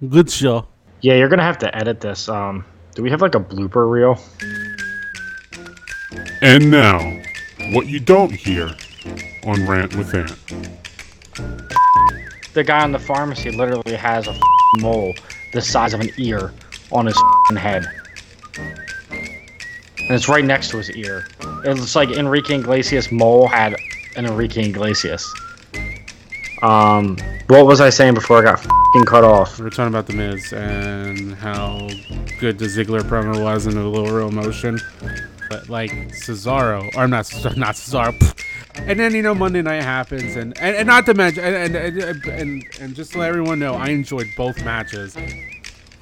Good show. Yeah, you're gonna have to edit this. Um, do we have like a blooper reel? And now, what you don't hear on Rant with Ant. The guy in the pharmacy literally has a mole the size of an ear on his head, and it's right next to his ear. It looks like Enrique Iglesias' mole had an Enrique Iglesias. Um, what was I saying before I got f***ing cut off? We were talking about the Miz and how good the Ziggler promo was and a little real emotion. But like Cesaro, or not not Cesaro. And then you know Monday night happens, and and, and not to mention, and and, and and and just to let everyone know, I enjoyed both matches.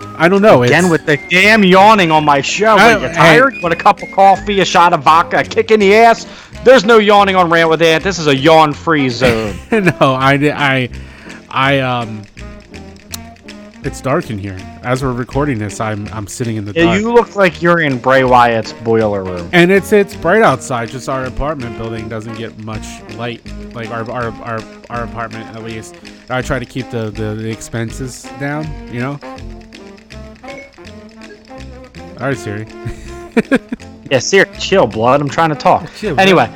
I don't know. Again it's- with the damn yawning on my show. I- Are you tired? Want a cup of coffee, a shot of vodka, a kick in the ass? There's no yawning on Rant with Ant. This is a yawn-free zone. no, I I I um. It's dark in here. As we're recording this, I'm I'm sitting in the yeah, dark. you look like you're in Bray Wyatt's boiler room. And it's it's bright outside. Just our apartment building doesn't get much light. Like our our our, our apartment at least. I try to keep the, the the expenses down. You know. All right, Siri. Yeah, Siri, chill, blood. I'm trying to talk. Chill, anyway,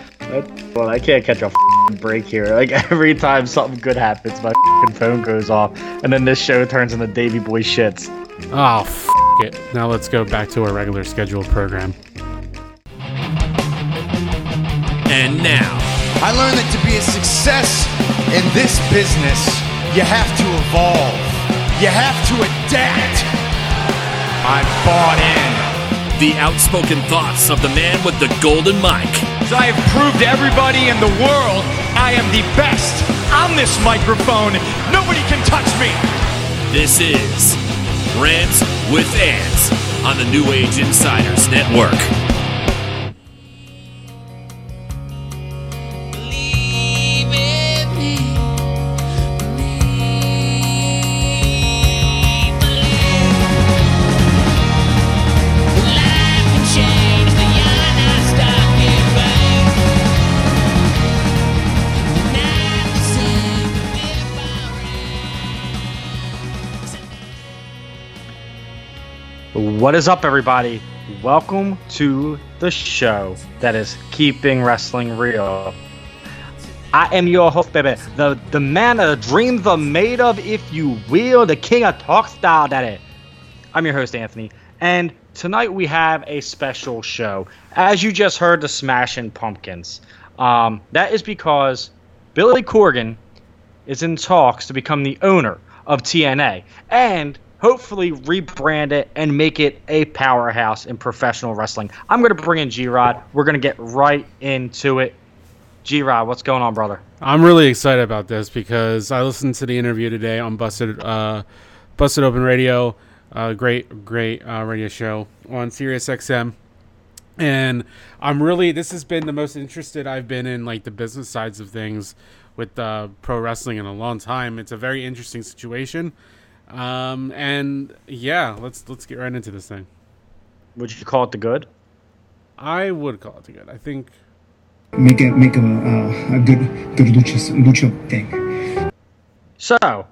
well, I can't catch a break here. Like every time something good happens, my phone goes off, and then this show turns into Davy Boy shits. Ah, oh, f- it. Now let's go back to our regular scheduled program. And now, I learned that to be a success in this business, you have to evolve. You have to adapt. I'm bought in. The outspoken thoughts of the man with the golden mic. So I have proved to everybody in the world I am the best on this microphone. Nobody can touch me. This is Rants with Ants on the New Age Insiders Network. What is up, everybody? Welcome to the show that is keeping wrestling real. I am your host, baby. The the man of dreams are made of, if you will, the king of talk style, daddy. I'm your host, Anthony, and tonight we have a special show. As you just heard, the Smashing Pumpkins. Um, that is because Billy Corgan is in talks to become the owner of TNA and hopefully rebrand it and make it a powerhouse in professional wrestling. I'm going to bring in G Rod. We're going to get right into it. G Rod, what's going on, brother? I'm really excited about this because I listened to the interview today on Busted uh, Busted Open Radio, uh, great great uh, radio show on Sirius XM, and I'm really this has been the most interested I've been in like the business sides of things with uh, pro wrestling in a long time. It's a very interesting situation, um, and yeah, let's let's get right into this thing. Would you call it the good? I would call it the good. I think make a make a uh, a good good lucha lucha thing. So,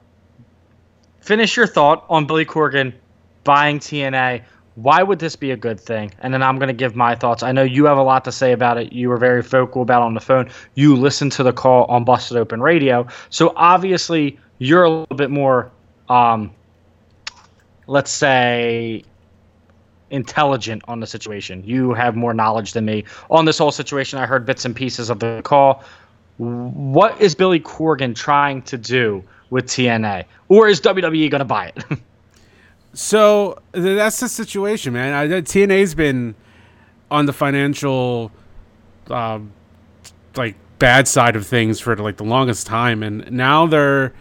finish your thought on Billy Corgan buying TNA. Why would this be a good thing? And then I'm going to give my thoughts. I know you have a lot to say about it. You were very vocal about it on the phone. You listened to the call on Busted Open Radio. So, obviously, you're a little bit more, um, let's say, intelligent on the situation. You have more knowledge than me on this whole situation. I heard bits and pieces of the call. What is Billy Corgan trying to do with TNA? Or is WWE going to buy it? So that's the situation, man. I, TNA's been on the financial, um, like bad side of things for like the longest time, and now they're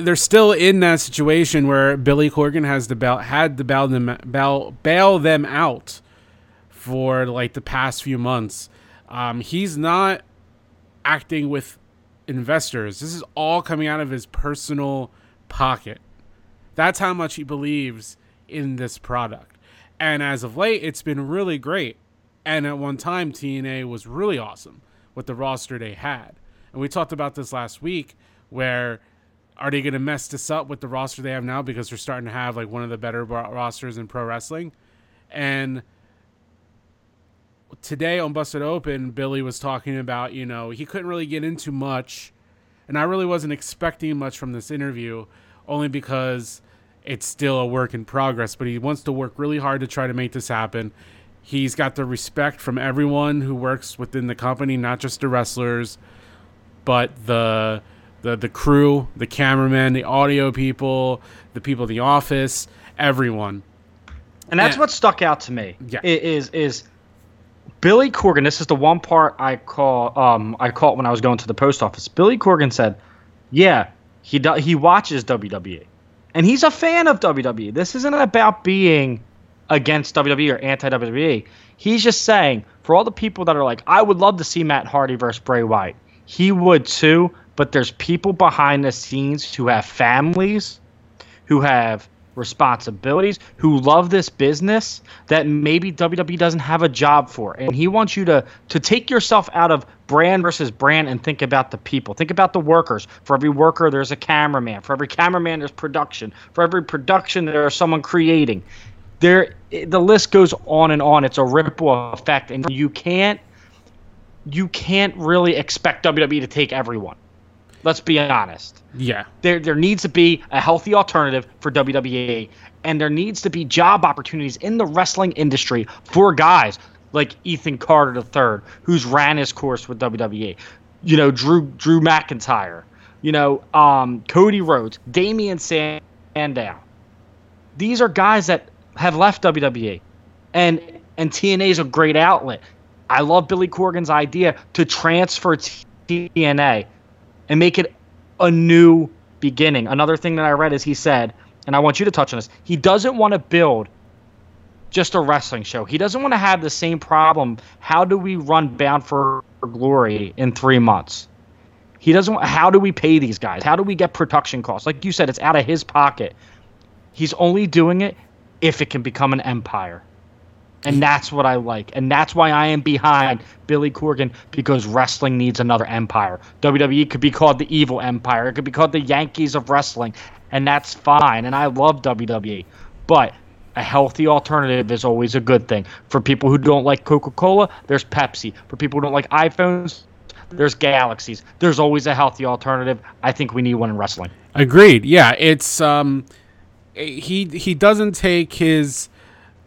they're still in that situation where Billy Corgan has to bail, had to bail them bail, bail them out for like the past few months. Um, he's not acting with investors. This is all coming out of his personal pocket. That's how much he believes in this product. And as of late, it's been really great. And at one time, TNA was really awesome with the roster they had. And we talked about this last week where are they going to mess this up with the roster they have now because they're starting to have like one of the better ro- rosters in pro wrestling? And today on Busted Open, Billy was talking about, you know, he couldn't really get into much, and I really wasn't expecting much from this interview, only because it's still a work in progress, but he wants to work really hard to try to make this happen. He's got the respect from everyone who works within the company, not just the wrestlers, but the the the crew, the cameraman, the audio people, the people in the office, everyone. And that's Yeah. what stuck out to me. Yeah. Is is Billy Corgan? This is the one part I call um I caught when I was going to the post office. Billy Corgan said, "Yeah, he do, he watches WWE, and he's a fan of WWE. This isn't about being against WWE or anti WWE. He's just saying for all the people that are like, I would love to see Matt Hardy versus Bray Wyatt. He would too, but there's people behind the scenes who have families, who have responsibilities, who love this business that maybe WWE doesn't have a job for. And he wants you to to take yourself out of brand versus brand and think about the people. Think about the workers. For every worker there's a cameraman. For every cameraman there's production. For every production there's someone creating. There the list goes on and on. It's a ripple effect and you can't you can't really expect WWE to take everyone. Let's be honest Yeah. there there needs to be a healthy alternative for WWE, and there needs to be job opportunities in the wrestling industry for guys like Ethan Carter III, who's ran his course with WWE. You know, Drew Drew McIntyre. You know, um, Cody Rhodes, Damien Sandow. These are guys that have left WWE, and and TNA is a great outlet. I love Billy Corgan's idea to transfer TNA and make it a new beginning. Another thing that I read is he said, and I want you to touch on this, he doesn't want to build just a wrestling show. He doesn't want to have the same problem. How do we run Bound for Glory in three months? He doesn't. How do we pay these guys? How do we get production costs? Like you said, it's out of his pocket. He's only doing it if it can become an empire. And that's what I like. And that's why I am behind Billy Corgan because wrestling needs another empire. WWE could be called the evil empire. It could be called the Yankees of wrestling. And that's fine. And I love WWE. But a healthy alternative is always a good thing. For people who don't like Coca Cola, there's Pepsi. For people who don't like iPhones, there's Galaxies. There's always a healthy alternative. I think we need one in wrestling. Agreed. Yeah, it's um he he doesn't take his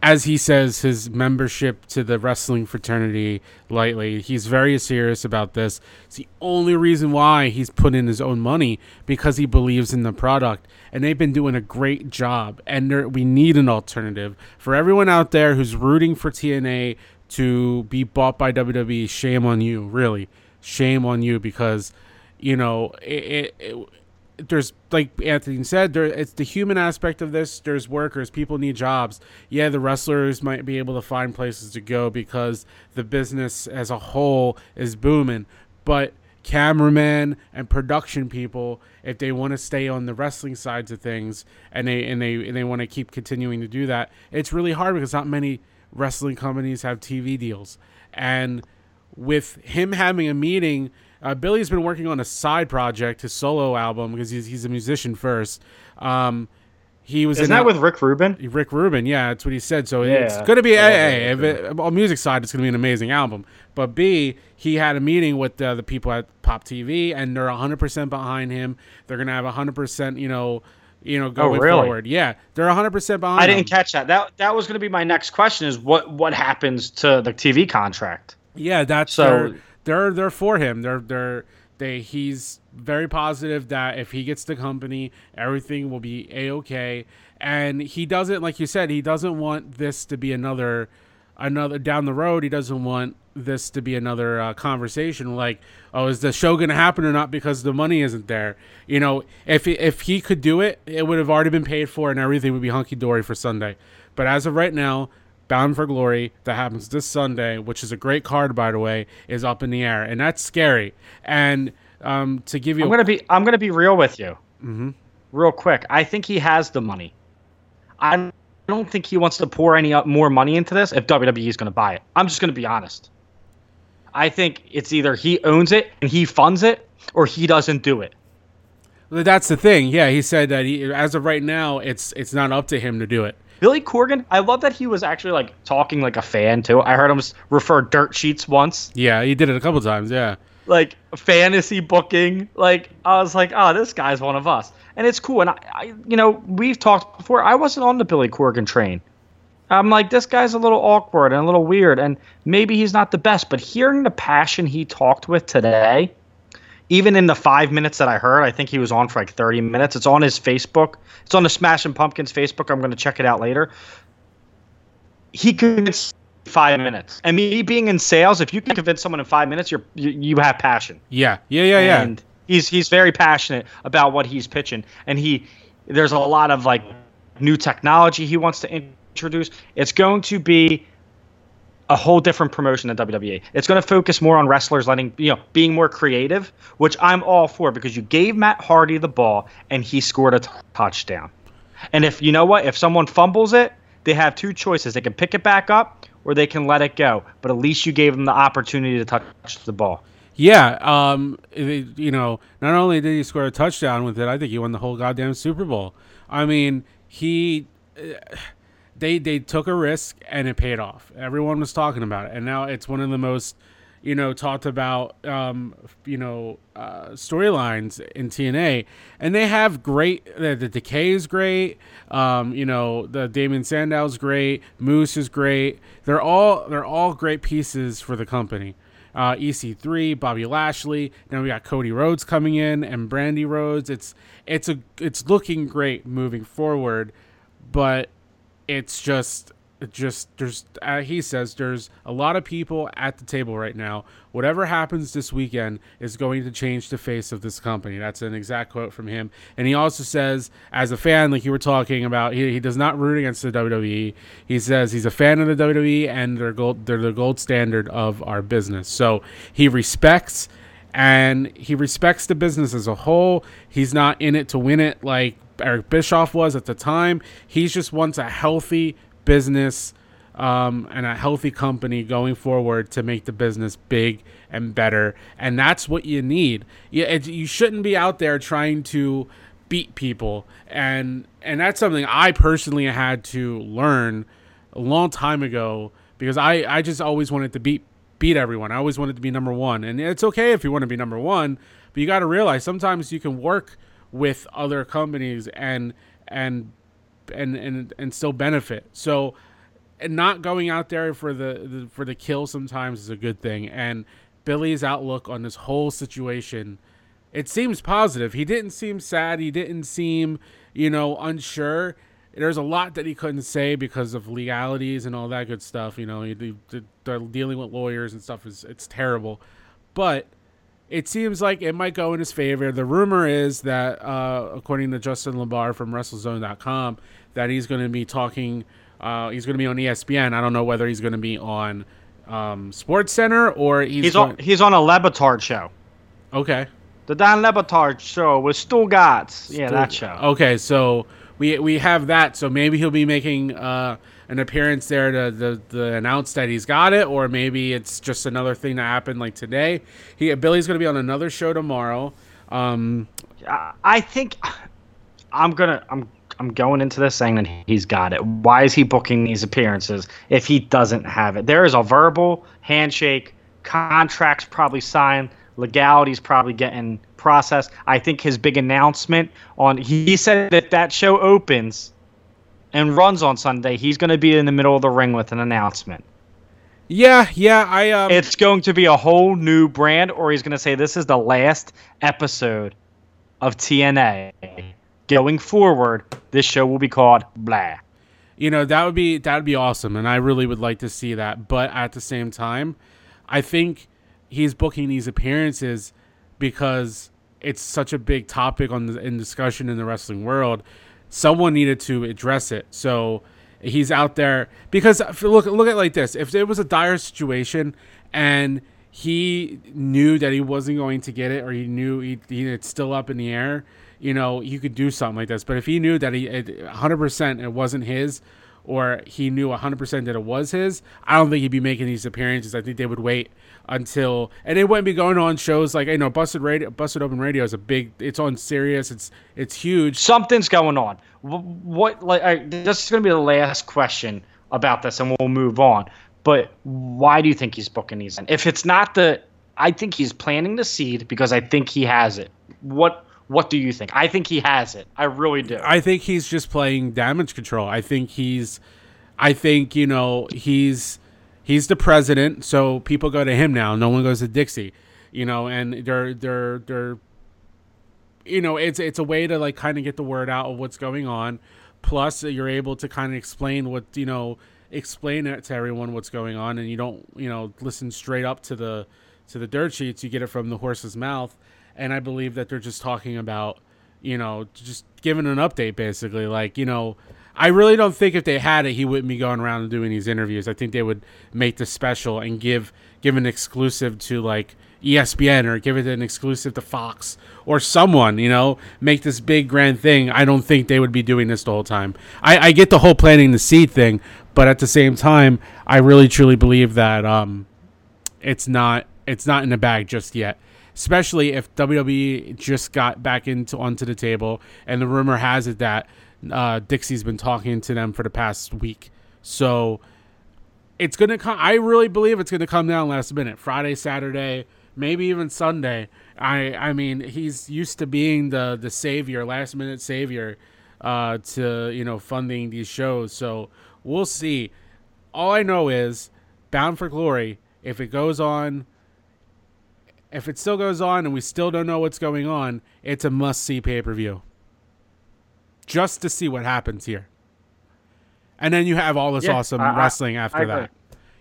as he says his membership to the wrestling fraternity lightly. He's very serious about this. It's the only reason why he's put in his own money because he believes in the product and they've been doing a great job and we need an alternative for everyone out there who's rooting for TNA to be bought by WWE. Shame on you, really. Shame on you because you know it, it, it there's like Anthony said, there it's the human aspect of this. There's workers, people need jobs. Yeah, the wrestlers might be able to find places to go because the business as a whole is booming. But cameramen and production people, if they want to stay on the wrestling sides of things and they and they and they want to keep continuing to do that, it's really hard because not many wrestling companies have TV deals. And with him having a meeting uh, Billy's been working on a side project, his solo album, because he's, he's a musician first. Um, he was Isn't in that a- with Rick Rubin? Rick Rubin, yeah, that's what he said. So it's going to be I love a, Rick a, if it, on music side, it's going to be an amazing album. But B, he had a meeting with uh, the people at Pop TV, and they're 100 percent behind him. They're going to have 100 percent, you know, you know, going really? forward. Yeah, they're 100 percent behind. I didn't catch that. That that was going to be my next question: is what what happens to the TV contract? Yeah, that's So- they're, they're they're for him. They're they're they he's very positive that if he gets the company, everything will be a okay. And he doesn't, like you said, he doesn't want this to be another another down the road. He doesn't want this to be another uh, conversation like, oh, is the show going to happen or not because the money isn't there? You know, if if he could do it, it would have already been paid for and everything would be hunky dory for Sunday. But as of right now, Bound for Glory that happens this Sunday, which is a great card by the way, is up in the air, and that's scary. And um, to give you, I'm gonna be I'm gonna be real with you, mm-hmm. real quick. I think he has the money. I don't think he wants to pour any more money into this if WWE is gonna buy it. I'm just gonna be honest. I think it's either he owns it and he funds it, or he doesn't do it. That's the thing. Yeah, he said that he, as of right now, it's it's not up to him to do it. Billy Corgan, I love that he was actually like talking like a fan too. I heard him refer dirt sheets once, Yeah, he did it a couple times. Yeah. like fantasy booking. Like I was like, oh, this guy's one of us, and it's cool. And I, I you know, we've talked before. I wasn't on the Billy Corgan train. I'm like, this guy's a little awkward and a little weird, and maybe he's not the best. But hearing the passion he talked with today, even in the five minutes that I heard, I think he was on for like 30 minutes. It's on his Facebook. It's on the Smashing Pumpkins Facebook. I'm going to check it out later. He convinced five minutes, and me being in sales, if you can convince someone in five minutes, you're you, you have passion. Yeah. Yeah. Yeah. Yeah. And he's he's very passionate about what he's pitching, and he there's a lot of like new technology he wants to introduce. It's going to be a whole different promotion than WWE. It's going to focus more on wrestlers letting you know being more creative, which I'm all for because you gave Matt Hardy the ball and he scored a t- touchdown. And if you know what, if someone fumbles it, they have two choices. They can pick it back up or they can let it go. But at least you gave them the opportunity to touch the ball. Yeah, um, you know, not only did he score a touchdown with it, I think he won the whole goddamn Super Bowl. I mean, he, uh, they they took a risk and it paid off. Everyone was talking about it, and now it's one of the most, you know, talked about, um, you know, uh, storylines in TNA, and they have great. The, the Decay is great. Um, you know, the Damien Sandow's great. Moose is great. They're all they're all great pieces for the company uh, EC3, Bobby Lashley. Now we got Cody Rhodes coming in and Brandi Rhodes. It's it's a it's looking great moving forward, but it's just just there's uh, he says there's a lot of people at the table right now. Whatever happens this weekend is going to change the face of this company. That's an exact quote from him. And he also says, as a fan, like you were talking about, he, he does not root against the WWE. He says he's a fan of the WWE and they're gold they're the gold standard of our business. So he respects and he respects the business as a whole. He's not in it to win it like Eric Bischoff was at the time. He just wants a healthy business um, and a healthy company going forward to make the business big and better. And that's what you need. You, it, you shouldn't be out there trying to beat people. And and that's something I personally had to learn a long time ago because I, I just always wanted to beat beat everyone. I always wanted to be number one. And it's okay if you want to be number one, but you got to realize sometimes you can work with other companies and and and and and still benefit. So and not going out there for the, the for the kill sometimes is a good thing. And Billy's outlook on this whole situation, it seems positive. He didn't seem sad. He didn't seem, you know, unsure. There's a lot that he couldn't say because of legalities and all that good stuff. You know, he, he, dealing with lawyers and stuff is it's terrible. But it seems like it might go in his favor. The rumor is that, uh, according to Justin LaBar from WrestleZone.com, that he's going to be talking. Uh, he's going to be on ESPN. I don't know whether he's going to be on um, Sports Center or he's, He's on he's on a Le Batard show. okay. The Dan Le Batard show with Stugotz. Yeah, that show. Okay, so we we have that. So maybe he'll be making uh, an appearance there to, the, the announce that he's got it, or maybe it's just another thing that happened like today. He Billy's going to be on another show tomorrow. Um, I- think I'm gonna I'm I'm going into this saying that he's got it. Why is he booking these appearances if he doesn't have it? There is a verbal handshake, contracts probably signed, legalities probably getting processed. I think his big announcement on he said that that show opens and runs on Sunday. He's going to be in the middle of the ring with an announcement. yeah, yeah, I um, It's going to be a whole new brand, or he's going to say this is the last episode of TNA. Going forward, this show will be called Blah. you know that would be that would be awesome and i really would like to see that but at the same time i think he's booking these appearances because it's such a big topic on the, in discussion in the wrestling world someone needed to address it so he's out there because look look at it like this if it was a dire situation and he knew that he wasn't going to get it or he knew he, he, it's still up in the air you know you could do something like this but if he knew that he it, 100% it wasn't his or he knew 100% that it was his, I don't think he'd be making these appearances. I think they would wait until and it wouldn't be going on shows like you know Busted Radio, Busted Open Radio is a big. It's on Sirius. It's it's huge. Something's going on. What like I, this is going to be the last question about this, and we'll move on. But why do you think he's booking these? In? If it's not the, I think he's planting the seed because I think he has it. What What do you think? I think he has it. I really do. I think he's just playing damage control. I think he's, I think you know he's he's the president, so people go to him now. No one goes to Dixie, you know, and they're they're they're, you know, it's it's a way to like kind of get the word out of what's going on. Plus, uh, you're able to kind of explain what you know, explain it to everyone what's going on, and you don't you know listen straight up to the to the dirt sheets. You get it from the horse's mouth, and I believe that they're just talking about you know, just giving an update basically. Like, you know, I really don't think if they had it, he wouldn't be going around and doing these interviews. I think they would make this special and give give an exclusive to like ESPN or give it an exclusive to Fox or someone, you know, make this big grand thing. I don't think they would be doing this the whole time. I, I get the whole planting the seed thing, but at the same time, I really truly believe that um, it's not it's not in the bag just yet. Especially if WWE just got back into onto the table, and the rumor has it that uh, Dixie's been talking to them for the past week. So it's gonna come. I really believe it's gonna come down last minute, Friday, Saturday, maybe even Sunday. I I mean, he's used to being the the savior, last minute savior, uh, to you know funding these shows. So we'll see. All I know is Bound for Glory. If it goes on, if it still goes on, and we still don't know what's going on, it's a must see pay per view. Just to see what happens here. And then you have all this Yeah, awesome I- I- wrestling after I agree. that.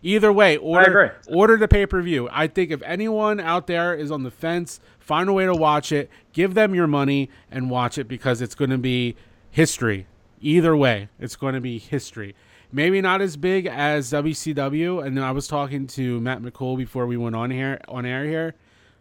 Either way, order agree. order the pay per view. I think if anyone out there is on the fence, find a way to watch it. Give them your money and watch it because it's going to be history. Either way, it's going to be history. Maybe not as big as WCW. And I was talking to Matt McCool before we went on here on air here,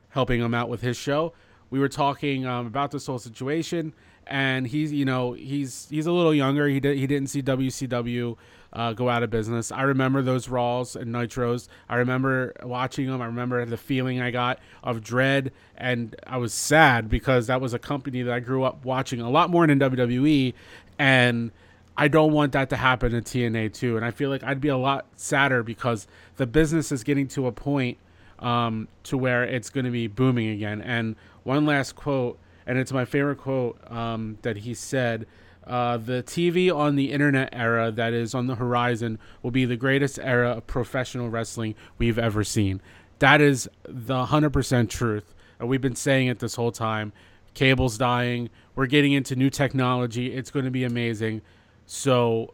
helping him out with his show. We were talking um, about this whole situation, and he's you know he's he's a little younger. He did he didn't see WCW uh, go out of business. I remember those Raws and Nitros. I remember watching them. I remember the feeling I got of dread, and I was sad because that was a company that I grew up watching a lot more than WWE, and I don't want that to happen in TNA too. And I feel like I'd be a lot sadder because the business is getting to a point um, to where it's going to be booming again. And one last quote, and it's my favorite quote um, that he said. Uh, the TV on the internet era that is on the horizon will be the greatest era of professional wrestling we've ever seen. That is the 100% truth. And we've been saying it this whole time. Cable's dying. We're getting into new technology. It's going to be amazing. So,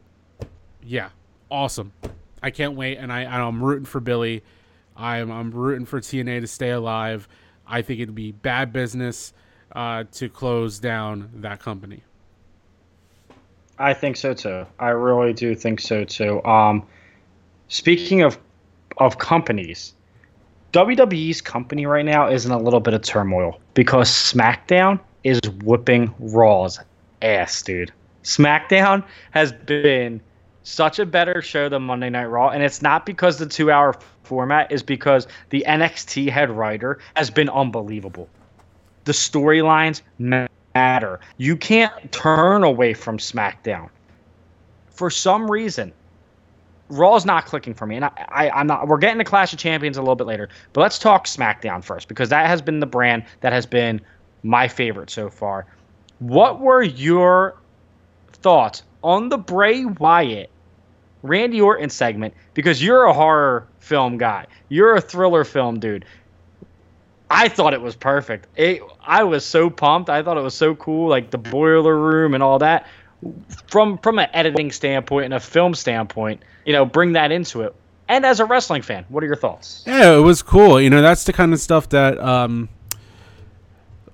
yeah, awesome. I can't wait. And I, I'm rooting for Billy. I'm, I'm rooting for TNA to stay alive. I think it'd be bad business uh, to close down that company. I think so too. I really do think so too. Um, speaking of of companies, WWE's company right now is in a little bit of turmoil because SmackDown is whipping Raw's ass, dude. SmackDown has been such a better show than Monday Night Raw, and it's not because the two hour format is because the NXT head writer has been unbelievable. The storylines matter. You can't turn away from SmackDown. For some reason, Raw's not clicking for me, and I, I, I'm not. We're getting to Clash of Champions a little bit later, but let's talk SmackDown first because that has been the brand that has been my favorite so far. What were your thoughts on the Bray Wyatt, Randy Orton segment? Because you're a horror film guy, you're a thriller film dude. I thought it was perfect. It, I was so pumped. I thought it was so cool, like the boiler room and all that. From from an editing standpoint and a film standpoint, you know, bring that into it. And as a wrestling fan, what are your thoughts? Yeah, it was cool. You know, that's the kind of stuff that um,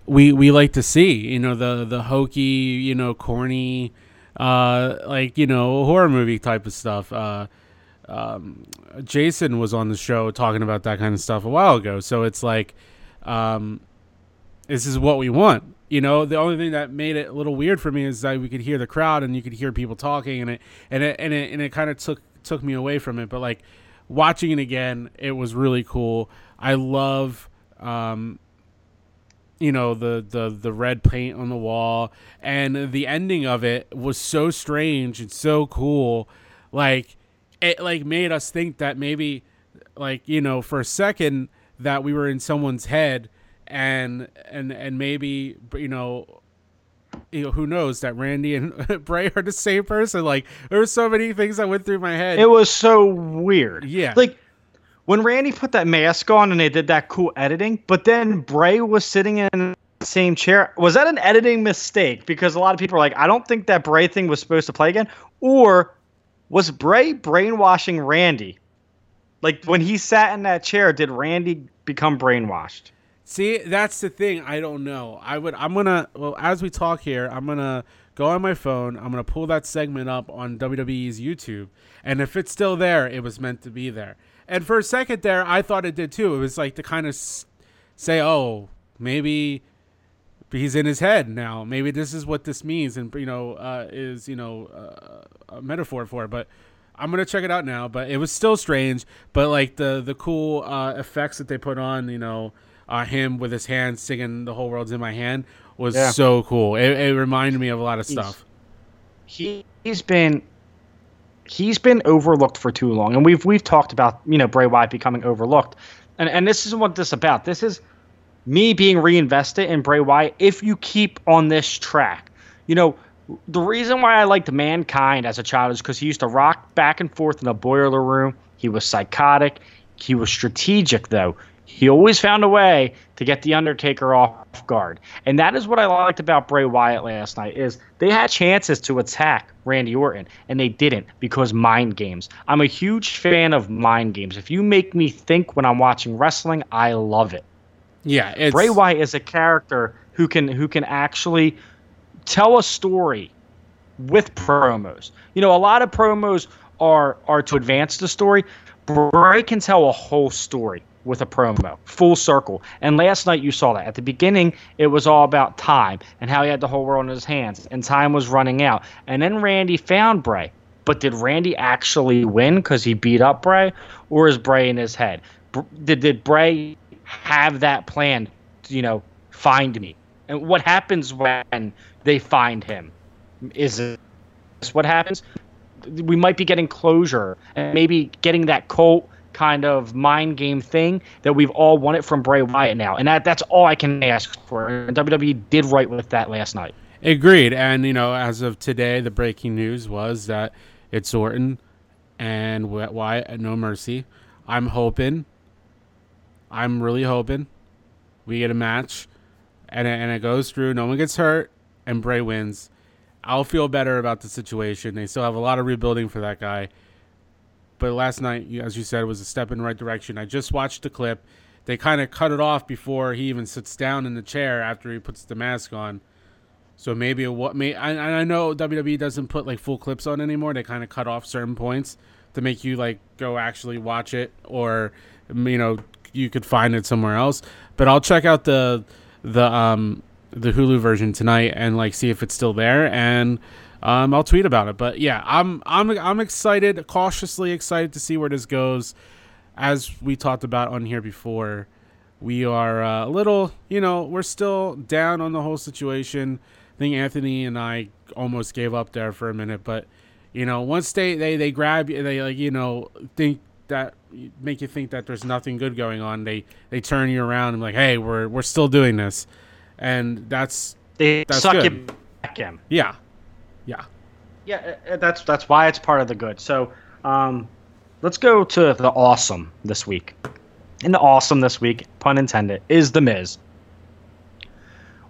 we we like to see. You know, the the hokey, you know, corny, uh, like you know, horror movie type of stuff. Uh, um, Jason was on the show talking about that kind of stuff a while ago. So it's like, um, this is what we want. You know, the only thing that made it a little weird for me is that we could hear the crowd and you could hear people talking, and it and it and it and it kind of took took me away from it. But like watching it again, it was really cool. I love, um, you know, the the the red paint on the wall, and the ending of it was so strange and so cool. Like it like made us think that maybe, like you know, for a second that we were in someone's head and and and maybe you know you know who knows that Randy and Bray are the same person like there were so many things that went through my head It was so weird. Yeah. Like when Randy put that mask on and they did that cool editing, but then Bray was sitting in the same chair. Was that an editing mistake? Because a lot of people are like, I don't think that Bray thing was supposed to play again. Or was Bray brainwashing Randy? Like when he sat in that chair, did Randy become brainwashed? See, that's the thing. I don't know. I would. I'm gonna. Well, as we talk here, I'm gonna go on my phone. I'm gonna pull that segment up on WWE's YouTube, and if it's still there, it was meant to be there. And for a second there, I thought it did too. It was like to kind of say, "Oh, maybe he's in his head now. Maybe this is what this means," and you know, uh, is you know uh, a metaphor for it. But I'm gonna check it out now. But it was still strange. But like the the cool uh, effects that they put on, you know, uh, him with his hand singing "The Whole World's in My Hand" was Yeah. so cool. It, it reminded me of a lot of stuff. he he's been he's been overlooked for too long, and we've we've talked about you know Bray Wyatt becoming overlooked, and and this is what this is about. This is me being reinvested in Bray Wyatt if you keep on this track. You know, the reason why I liked Mankind as a child is because he used to rock back and forth in a boiler room. He was psychotic. He was strategic, though. He always found a way to get the Undertaker off guard, and that is what I liked about Bray Wyatt last night. Is they had chances to attack Randy Orton, and they didn't because mind games. I'm a huge fan of mind games. If you make me think when I'm watching wrestling, I love it. Yeah, Bray Wyatt is a character who can who can actually tell a story with promos. You know, a lot of promos are are to advance the story. Bray can tell a whole story with a promo, full circle. And last night you saw that. At the beginning, it was all about time and how he had the whole world in his hands, and time was running out. And then Randy found Bray. But did Randy actually win because he beat up Bray, or is Bray in his head? Did did Bray have that plan? to, You know, find me. And what happens when they find him? Is this what happens? We might be getting closure and maybe getting that cult kind of mind game thing that we've all wanted from Bray Wyatt now. And that that's all I can ask for. And WWE did right with that last night. Agreed. And, you know, as of today, the breaking news was that it's Orton and Wyatt at No Mercy. I'm hoping, I'm really hoping we get a match and it, and it goes through. No one gets hurt and Bray wins. I'll feel better about the situation. They still have a lot of rebuilding for that guy. But last night, as you said, was a step in the right direction. I just watched the clip. They kind of cut it off before he even sits down in the chair after he puts the mask on. So maybe what may I, I know WWE doesn't put like full clips on anymore. They kind of cut off certain points to make you like go actually watch it, or you know you could find it somewhere else. But I'll check out the the um the Hulu version tonight and like see if it's still there, and um I'll tweet about it. But yeah, I'm I'm I'm excited, cautiously excited to see where this goes. As we talked about on here before, we are uh, a little, you know, we're still down on the whole situation. I think Anthony and I almost gave up there for a minute, but you know, once they they they grab you, they like you know think that make you think that there's nothing good going on. They they turn you around and like, hey, we're we're still doing this, and that's They That's suck good. you back in. yeah, yeah. Yeah, uh, that's that's why it's part of the good. So, um, let's go to the awesome this week. And the awesome this week, pun intended, is the Miz.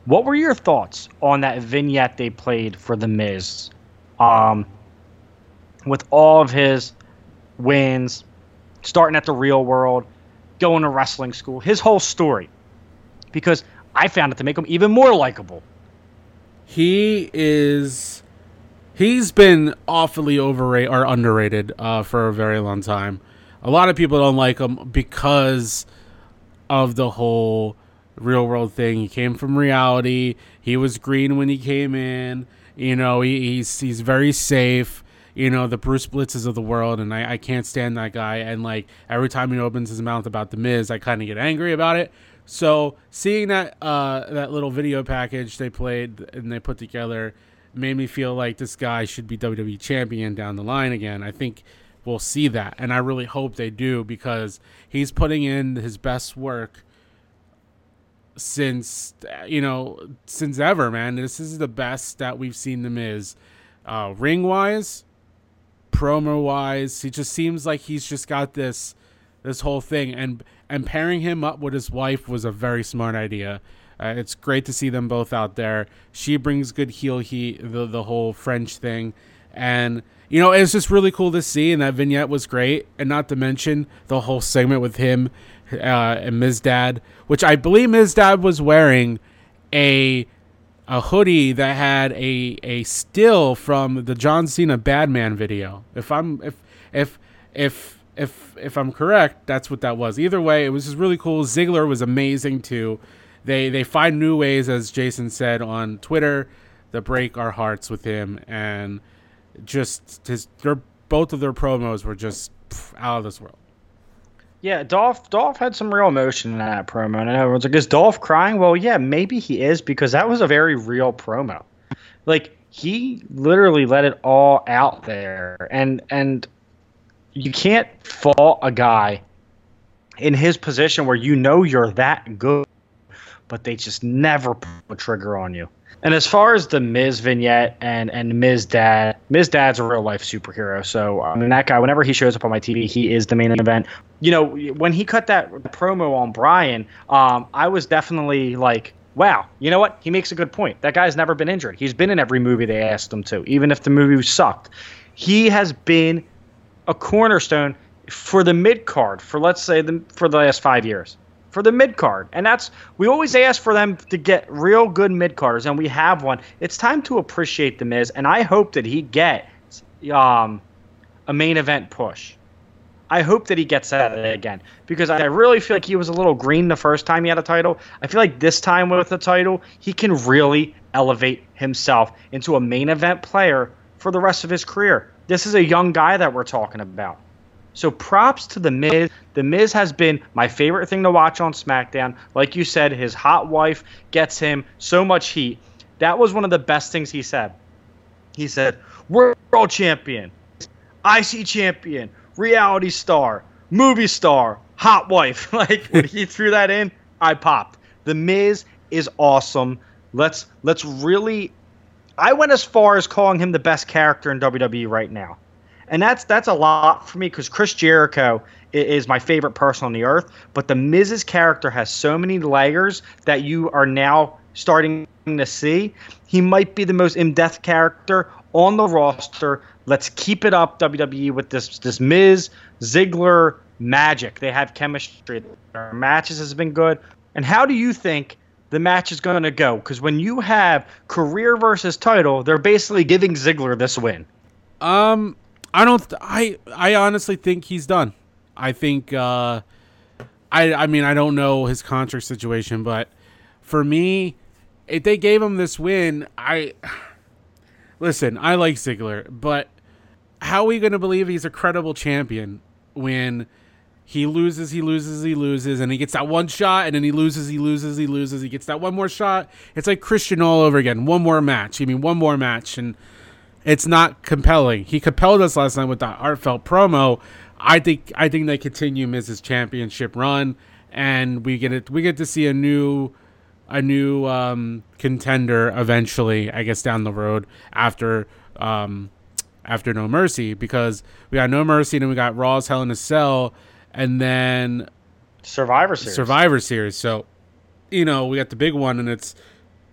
What were your thoughts on that vignette they played for the Miz? Um, with all of his wins, starting at the real world, going to wrestling school, his whole story. Because I found it to make him even more likable. He is. He's been awfully overrated or underrated uh, for a very long time. A lot of people don't like him because of the whole real world thing. He came from reality. He was green when he came in. You know, he, he's he's very safe. You know, the Bruce Blitzes of the world, and I, I can't stand that guy. And like every time he opens his mouth about the Miz, I kind of get angry about it. So seeing that uh, that little video package they played and they put together made me feel like this guy should be WWE champion down the line again. I think we'll see that, and I really hope they do because he's putting in his best work since you know since ever, man. This is the best that we've seen the Miz, uh, ring wise, promo wise. He just seems like he's just got this this whole thing, and and pairing him up with his wife was a very smart idea. Uh, it's great to see them both out there. She brings good heel heat, the the whole French thing, and you know it's just really cool to see. And that vignette was great, and not to mention the whole segment with him uh, and Miz Dad, which I believe Miz Dad was wearing a a hoodie that had a a still from the John Cena Badman video. If I'm if if if if if I'm correct, that's what that was. Either way, it was just really cool. Ziggler was amazing too. They they find new ways, as Jason said on Twitter, to break our hearts with him, and just his their both of their promos were just pff, out of this world. Yeah, Dolph Dolph had some real emotion in that promo, and everyone's like, "Is Dolph crying?" Well, yeah, maybe he is because that was a very real promo. Like he literally let it all out there, and and you can't fault a guy in his position where you know you're that good, but they just never pull a trigger on you. And as far as the Miz vignette and and Miz Dad, Miz Dad's a real life superhero. So I mean, that guy, whenever he shows up on my TV, he is the main event. You know, when he cut that promo on Brian, um, I was definitely like, wow, you know what? He makes a good point. That guy's never been injured. He's been in every movie they asked him to, even if the movie sucked. He has been a cornerstone for the mid card for let's say the for the last five years. For the mid card. And that's we always ask for them to get real good mid carders and we have one. It's time to appreciate the miz and i hope that he gets um, a main event push. I hope that he gets that again because i really feel like he was a little green the first time he had a title. I feel like this time with the title he can really elevate himself into a main event player for the rest of his career this is a young guy that we're talking about. So props to the Miz. The Miz has been my favorite thing to watch on SmackDown. Like you said, his hot wife gets him so much heat. That was one of the best things he said. He said, "World champion, IC champion, reality star, movie star, hot wife." like when he threw that in, I popped. The Miz is awesome. Let's let's really I went as far as calling him the best character in WWE right now. And that's that's a lot for me because Chris Jericho is my favorite person on the earth. But the Miz's character has so many layers that you are now starting to see. He might be the most in-depth character on the roster. Let's keep it up, WWE, with this this Miz Ziggler magic. They have chemistry. Their matches has been good. And how do you think the match is going to go? Because when you have career versus title, they're basically giving Ziggler this win. Um, I don't. I I honestly think he's done. I think. Uh, I I mean I don't know his contract situation, but for me, if they gave him this win, I listen. I like Ziggler, but how are we going to believe he's a credible champion when? He loses, he loses, he loses, and he gets that one shot, and then he loses, he loses, he loses, he gets that one more shot. It's like Christian all over again. One more match. I mean, one more match, and it's not compelling. He compelled us last night with that heartfelt promo. I think I think they continue Miz's championship run, and we get it. We get to see a new a new um, contender eventually. I guess down the road after. Um, after No Mercy, because we got No Mercy, and then we got Raw's Hell in a Cell, and then Survivor Series. Survivor Series. So, you know, we got the big one, and it's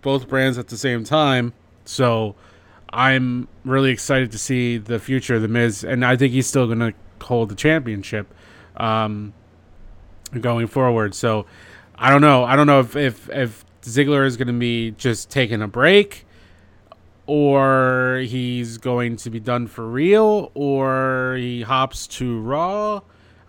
both brands at the same time. So, I'm really excited to see the future of the Miz, and I think he's still going to hold the championship um, going forward. So, I don't know. I don't know if if, if Ziggler is going to be just taking a break. Or he's going to be done for real, or he hops to Raw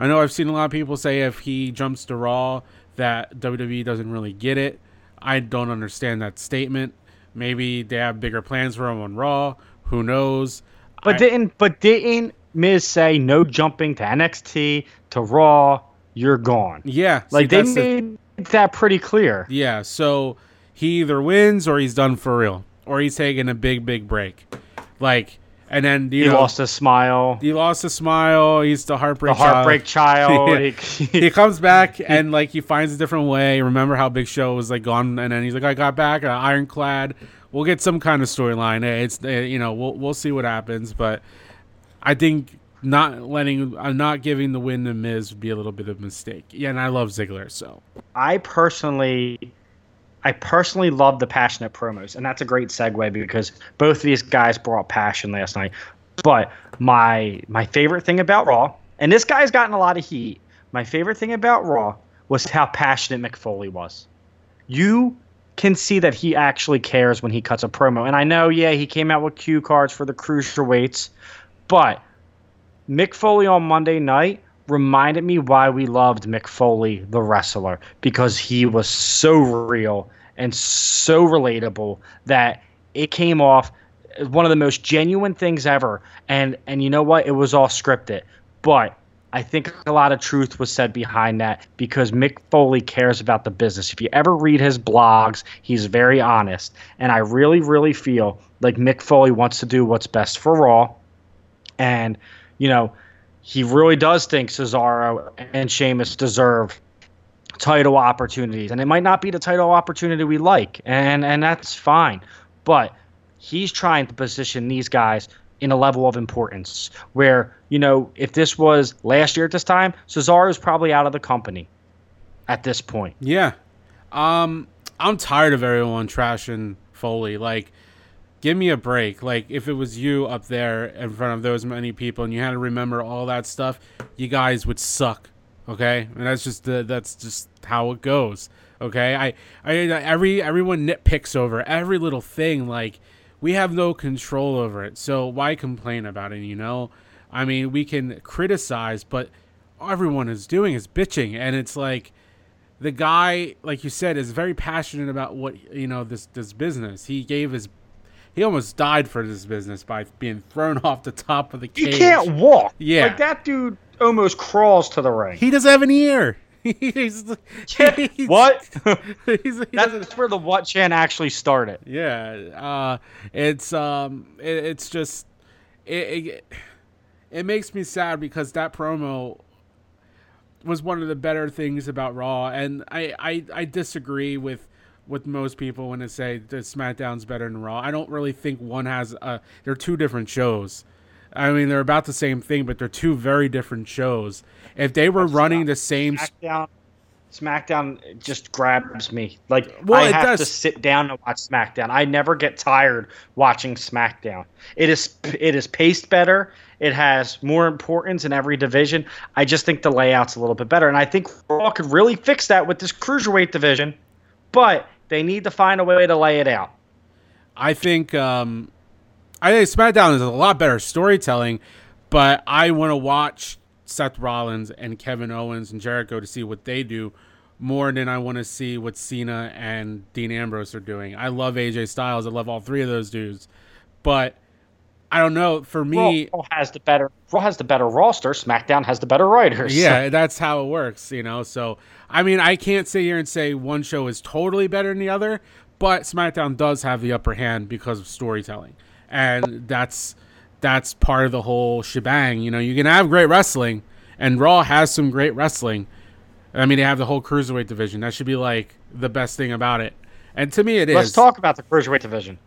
I know I've seen a lot of people say if he jumps to Raw that WWE doesn't really get it. I don't understand that statement. Maybe they have bigger plans for him on Raw. Who knows? But I- didn't but didn't Miz say no jumping to NXT to Raw? You're gone. Yeah, see, Like they that's the- made that pretty clear. Yeah, so he either wins or he's done for real, or he's taking a big, big break. Like, and then you He know, lost a smile. he lost a smile. He's the heartbreak. The heartbreak. heartbreak child. He- he comes back and like he finds a different way. Remember how Big Show was like gone, and then he's like, I got back, uh, ironclad. We'll get some kind of storyline. It's uh, you know we'll we'll see what happens, but I think not letting, uh, not giving the win to Miz would be a little bit of a mistake. Yeah, and I love Ziggler, so I personally, I personally love the passionate promos, and that's a great segue because both of these guys brought passion last night. But my my favorite thing about Raw, and this guy's gotten a lot of heat. My favorite thing about Raw was how passionate Mick Foley was. You can see that he actually cares when he cuts a promo, and I know, yeah, he came out with cue cards for the cruiserweights, but Mick Foley on Monday night reminded me why we loved Mick Foley, the wrestler, because he was so real and so relatable that it came off one of the most genuine things ever. And and you know what? It was all scripted, but I think a lot of truth was said behind that because Mick Foley cares about the business. If you ever read his blogs, he's very honest. And I really, really feel like Mick Foley wants to do what's best for Raw. And, you know, he really does think Cesaro and Sheamus deserve title opportunities. And it might not be the title opportunity we like, and and that's fine. But he's trying to position these guys in a level of importance where, you know, if this was last year at this time, Cesaro's probably out of the company at this point. Yeah. Um I'm tired of everyone trashing Foley. Like give me a break. Like if it was you up there in front of those many people and you had to remember all that stuff, you guys would suck. Okay? And that's just the that's just how it goes. Okay? I I every everyone nitpicks over every little thing like we have no control over it. So why complain about it, you know? I mean, we can criticize, but everyone is doing is bitching and it's like the guy, like you said, is very passionate about what you know this this business. He gave his, he almost died for this business by being thrown off the top of the cage. He can't walk. Yeah. Like that dude almost crawls to the ring. He doesn't have an ear. he's, he's- what? He's, he doesn't- That's where the what chant actually started. yeah. Uh, it's um, it, it's just, it, it it makes me sad because that promo was one of the better things about Raw, and I I, I disagree with with most people when they say that SmackDown's better than Raw. I don't really think one has a. They're two different shows. I mean, they're about the same thing, but they're two very different shows. If they were running the same, SmackDown, SmackDown just grabs me. Like Well, I it have does. to sit down and watch SmackDown. I never get tired watching SmackDown. It is it is paced better. It has more importance in every division. I just think the layout's a little bit better, and I think Raw could really fix that with this cruiserweight division. But they need to find a way to lay it out. I think um, I think SmackDown is a lot better storytelling, but I want to watch Seth Rollins and Kevin Owens and Jericho to see what they do more than I want to see what Cena and Dean Ambrose are doing. I love AJ Styles. I love all three of those dudes, but I don't know. For me, Raw has the better Raw has the better roster. SmackDown has the better writers. yeah, that's how it works, you know. So, I mean, I can't sit here and say one show is totally better than the other, but SmackDown does have the upper hand because of storytelling, and that's that's part of the whole shebang. You know, you can have great wrestling, and Raw has some great wrestling. I mean, they have the whole cruiserweight division. That should be like the best thing about it. And to me, it is. Let's talk about the cruiserweight division.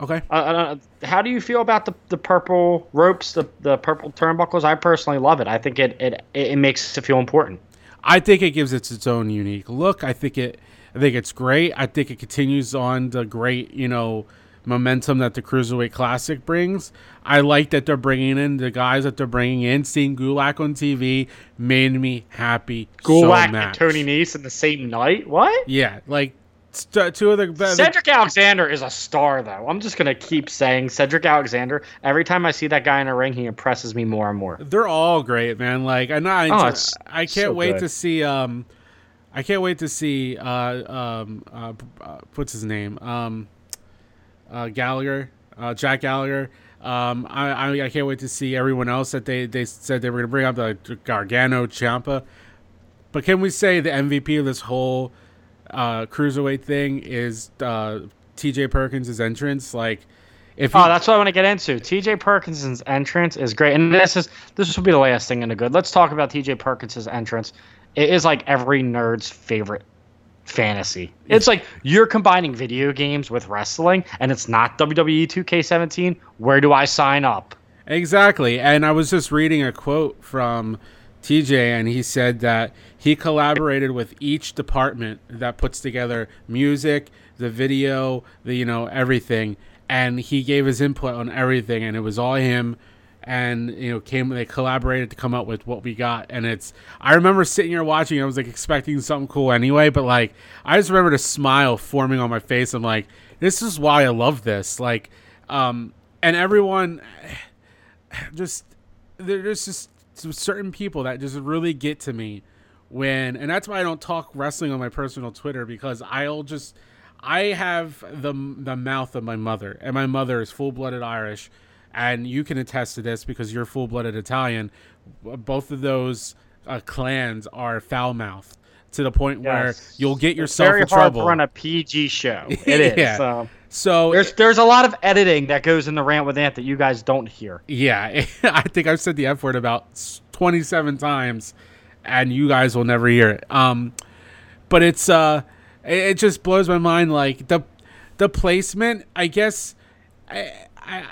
Okay. Uh, uh, how do you feel about the, the purple ropes, the, the purple turnbuckles? I personally love it. I think it, it it makes it feel important. I think it gives it its own unique look. I think it I think it's great. I think it continues on the great, you know, momentum that the Cruiserweight Classic brings. I like that they're bringing in the guys that they're bringing in. Seeing Gulak on TV made me happy. Gulak so and Tony Nese in the same night. What? Yeah, like two of the, the Cedric Alexander is a star, though. I'm just gonna keep saying Cedric Alexander. Every time I see that guy in a ring, he impresses me more and more. they're all great, man. Like I know I, Oh, it's I can't so wait good. to see um I can't wait to see uh um uh, uh what's his name? Um uh, Gallagher, uh, Jack Gallagher. Um, I, I I can't wait to see everyone else that they, they said they were going to bring up, like Gargano, Ciampa. But can we say the MVP of this whole uh, cruiserweight thing is uh, T.J. Perkins' entrance? Like, if Oh, he- that's what I want to get into. T.J. Perkins's entrance is great, and this is this will be the last thing in the good. Let's talk about T.J. Perkins's entrance. It is like every nerd's favorite fantasy. It's like you're combining video games with wrestling, and it's not WWE 2K17. Where do I sign up? Exactly. And I was just reading a quote from TJ, and he said that he collaborated with each department that puts together music, the video, the you know everything, and he gave his input on everything, and it was all him. And you know, came they collaborated to come up with what we got, and it's. I remember sitting here watching. I was like expecting something cool anyway, but like I just remember the smile forming on my face. I'm like, this is why I love this. Like, um, and everyone just there's just certain people that just really get to me when and that's why I don't talk wrestling on my personal Twitter because I'll just I have the the mouth of my mother and my mother is full-blooded Irish and you can attest to this because you're full-blooded Italian both of those uh, clans are foul-mouthed to the point where you'll get It's yourself very in hard trouble to run a PG show. It is. Yeah. So so there's there's a lot of editing that goes in the rant with Ant that you guys don't hear. Yeah, I think I've said the F word about 27 times, and you guys will never hear it. Um, but it's uh, it, just blows my mind. Like the the placement, I guess, I, I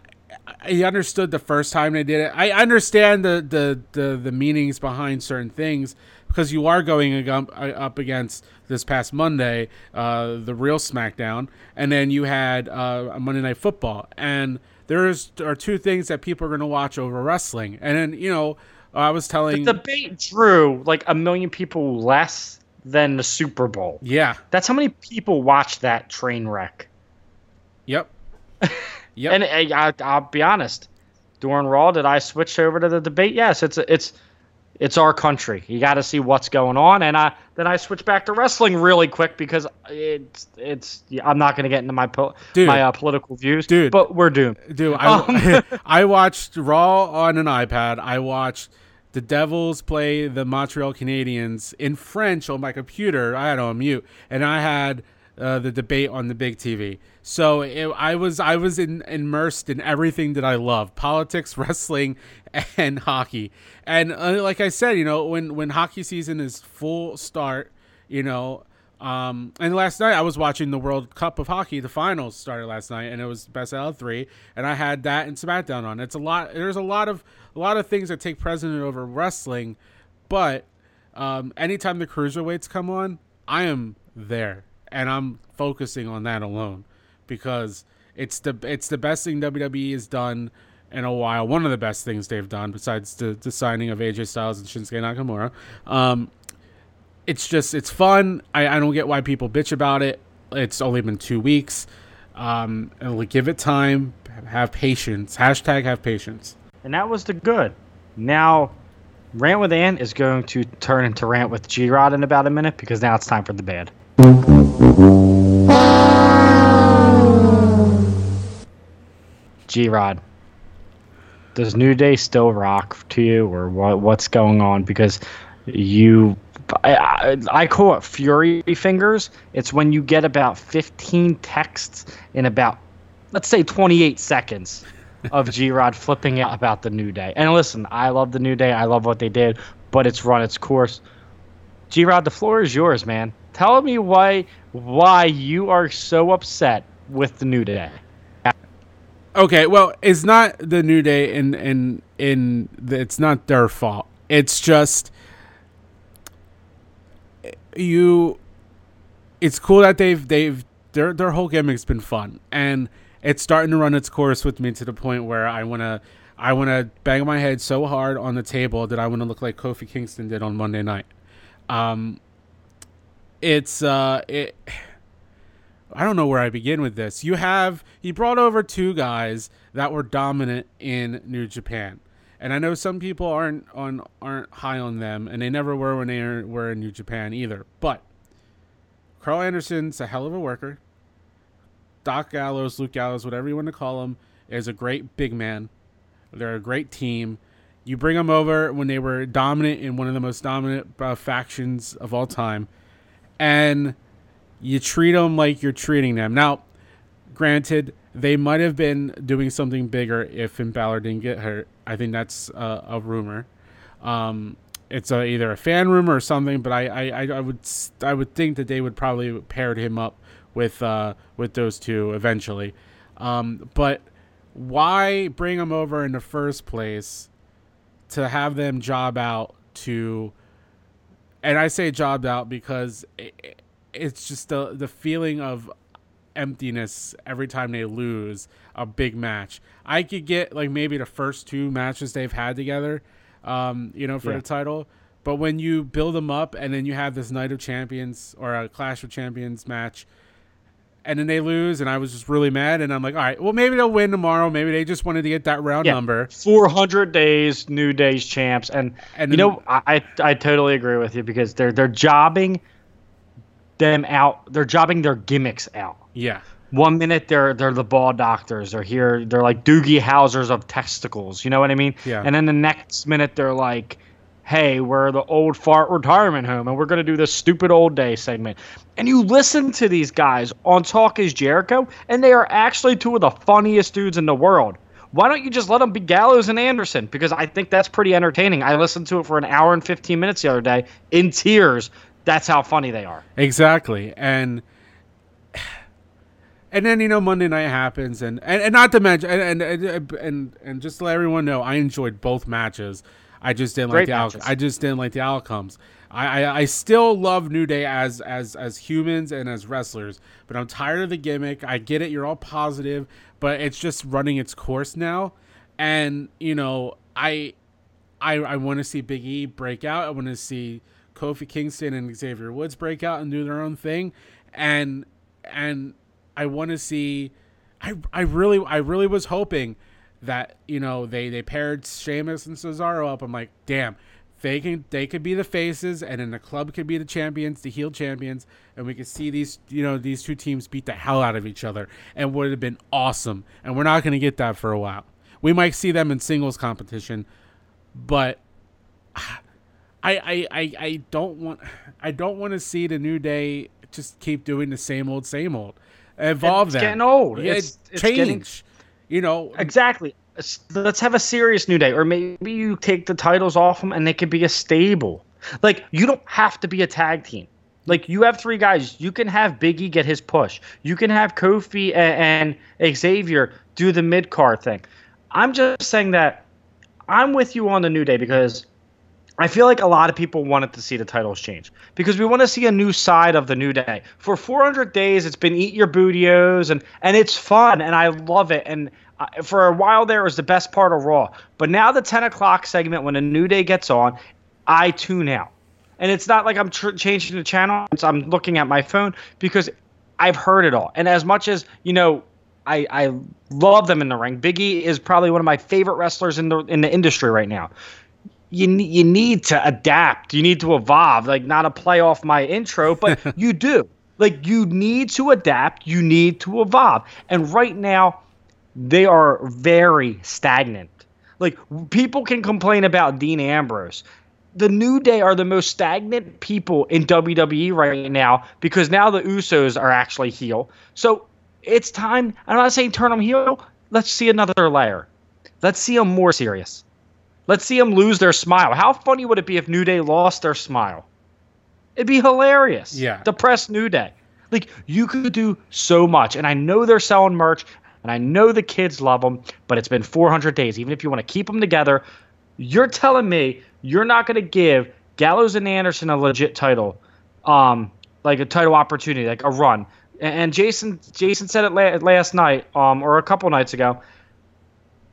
I understood the first time they did it. I understand the the the, the meanings behind certain things because you are going up against this past Monday, uh, the real SmackDown, and then you had uh, Monday Night Football, and there's are two things that people are going to watch over wrestling, and then you know I was telling, The debate drew like a million people less than the Super Bowl. yeah, That's how many people watched that train wreck. yep, yep, And uh, I, I'll be honest, during Raw, did I switch over to the debate? Yes, it's it's it's our country. You got to see what's going on, and I then I switch back to wrestling really quick because it's it's. I'm not going to get into my po- Dude. my uh, political views, Dude. But we're doomed. Dude, Um, I, I watched Raw on an iPad. I watched the Devils play the Montreal Canadiens in French on my computer. I had on mute, and I had uh, the debate on the big TV. So it, I was I was in, immersed in everything that I love: politics, wrestling, and hockey. And uh, like I said, you know, when when hockey season is full start, you know. Um, and last night I was watching the World Cup of Hockey. The finals started last night, and it was best out of three. And I had that and SmackDown on. It's a lot. There's a lot of a lot of things that take precedent over wrestling, but um, anytime the cruiserweights come on, I am there, and I'm focusing on that alone because it's the it's the best thing WWE has done in a while. One of the best things they've done besides the, the signing of AJ Styles and Shinsuke Nakamura. Um, it's just it's fun. I, I don't get why people bitch about it. It's only been two weeks. Um, and we'll give it time. Have patience. Hashtag have patience. and that was the good. Now, rant with Ant is going to turn into rant with G Rod in about a minute because now it's time for the bad. G Rod, does New Day still rock to you, or what? What's going on? Because you, I, I, I call it Fury fingers. It's when you get about 15 texts in about, let's say, 28 seconds of G Rod flipping out about the New Day. And listen, I love the New Day. I love what they did, but it's run its course. G Rod, the floor is yours, man. Tell me why why you are so upset with the New Day. Okay, well, it's not the New Day, and and in it's not their fault. It's just you. It's cool that they've they've their their whole gimmick's been fun, and it's starting to run its course with me to the point where I wanna I wanna bang my head so hard on the table that I wanna look like Kofi Kingston did on Monday night. Um, it's uh it. I don't know where I begin with this. You have he brought over two guys that were dominant in New Japan, and I know some people aren't on aren't high on them, and they never were when they were in New Japan either. But Carl Anderson's a hell of a worker. Doc Gallows, Luke Gallows, whatever you want to call him, is a great big man. They're a great team. You bring them over when they were dominant in one of the most dominant uh, factions of all time, and you treat them like you're treating them. Now, granted, they might have been doing something bigger if Finn Balor didn't get hurt. I think that's uh, a rumor. Um, it's a, either a fan rumor or something, but I, I, I- would I would think that they would probably paired him up with uh, with those two eventually. Um, but why bring them over in the first place to have them job out to and I say jobbed out because it, it's just the the feeling of emptiness every time they lose a big match. I could get like maybe the first two matches they've had together, um, you know, for Yeah. the title. But when you build them up and then you have this Night of Champions or a Clash of Champions match, and then they lose, and I was just really mad, and I'm like, all right, well maybe they'll win tomorrow. Maybe they just wanted to get that round Yeah. number. 400 days, New Day's champs, and, And you then- know I, I totally agree with you because they're they're jobbing them out. They're jobbing their gimmicks out. Yeah, One minute they're they're the ball doctors. They're here. They're like Doogie Housers of testicles. You know what I mean? Yeah. And then the next minute they're like, "Hey, we're the old fart retirement home, and we're gonna do this stupid old day segment." And you listen to these guys on Talk Is Jericho, and they are actually two of the funniest dudes in the world. Why don't you just let them be Gallows and Anderson? Because I think that's pretty entertaining. I listened to it for an hour and 15 minutes the other day in tears. That's how funny they are. Exactly. And and then you know Monday night happens and and, and not to mention and, and and and and just to let everyone know I enjoyed both matches. I just didn't Great like the out- I just didn't like the outcomes. I, I I still love New Day as as as humans and as wrestlers, but I'm tired of the gimmick. I get it, you're all positive, but it's just running its course now. And you know, I I, I want to see Big E break out. I want to see Kofi Kingston and Xavier Woods break out and do their own thing, and and I want to see. I I really I really was hoping that you know they they paired Sheamus and Cesaro up. I'm like, damn, they can they could be the faces, and then the club could be the champions, the heel champions, and we could see these you know these two teams beat the hell out of each other, and would have been awesome. And we're not going to get that for a while. We might see them in singles competition, but I, I, I, I don't want I don't want to see the new day just keep doing the same old same old. Evolve It's them. getting old. Yeah, It's- it's change. getting- You know, Exactly. Let's have a serious new day, or maybe you take the titles off them and they could be a stable. Like you don't have to be a tag team. Like you have three guys. You can have Biggie get his push. You can have Kofi a- and, Xavier do the mid card thing. I'm just saying that I'm with you on the new day because I feel like a lot of people wanted to see the titles change because we want to see a new side of the new day. For 400 days, it's been eat your Booty-O's and and it's fun and I love it. And for a while there, it was the best part of Raw. But now the 10 o'clock segment when a new day gets on, I tune out. And it's not like I'm tr- changing the channel. I'm looking at my phone because I've heard it all. And as much as you know, I, I love them in the ring. Biggie is probably one of my favorite wrestlers in the in the industry right now you you need to adapt. You need to evolve. Like not to play off my intro, but you do. Like you need to adapt. You need to evolve. And right now, they are very stagnant. Like people can complain about Dean Ambrose. The New Day are the most stagnant people in WWE right now because now the Usos are actually heel. So it's time. I'm not saying turn them heel. Let's see another layer. Let's see them more serious. Let's see them lose their smile. How funny would it be if New Day lost their smile? It'd be hilarious. Yeah. Depressed New Day. Like, you could do so much. And I know they're selling merch, and I know the kids love them, but it's been 400 days. Even if you want to keep them together, you're telling me you're not going to give Gallows and Anderson a legit title, um, like a title opportunity, like a run. And, Jason, Jason said it la- last night, um, or a couple nights ago.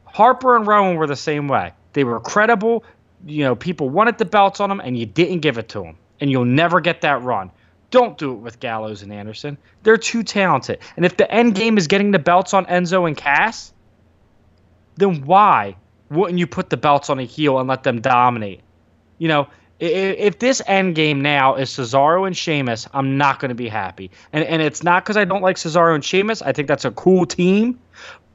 Harper and Rowan were the same way. They were credible. You know, people wanted the belts on them, and you didn't give it to them. And you'll never get that run. Don't do it with Gallows and Anderson. They're too talented. And if the end game is getting the belts on Enzo and Cass, then why wouldn't you put the belts on a heel and let them dominate? You know, If this end game now is Cesaro and Sheamus, I'm not going to be happy. And and it's not because I don't like Cesaro and Sheamus. I think that's a cool team.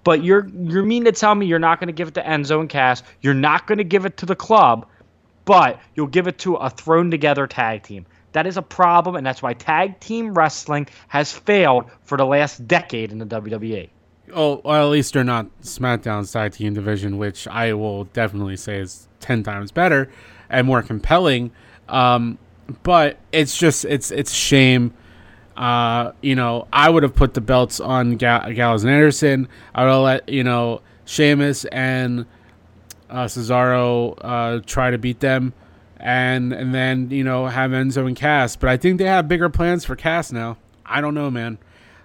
But you're you're mean to tell me you're not going to give it to Enzo and Cass. You're not going to give it to the club, but you'll give it to a thrown together tag team. That is a problem, and that's why tag team wrestling has failed for the last decade in the. WWE. Oh, well, at least they're not SmackDown's tag team division, which I will definitely say is ten times better and more compelling. Um, but it's just it's it's shame. Uh, you know, I would have put the belts on Ga- Gallows and Anderson. I would have let you know Sheamus and uh, Cesaro uh, try to beat them, and and then you know have Enzo and Cass. But I think they have bigger plans for Cass now. I don't know, man.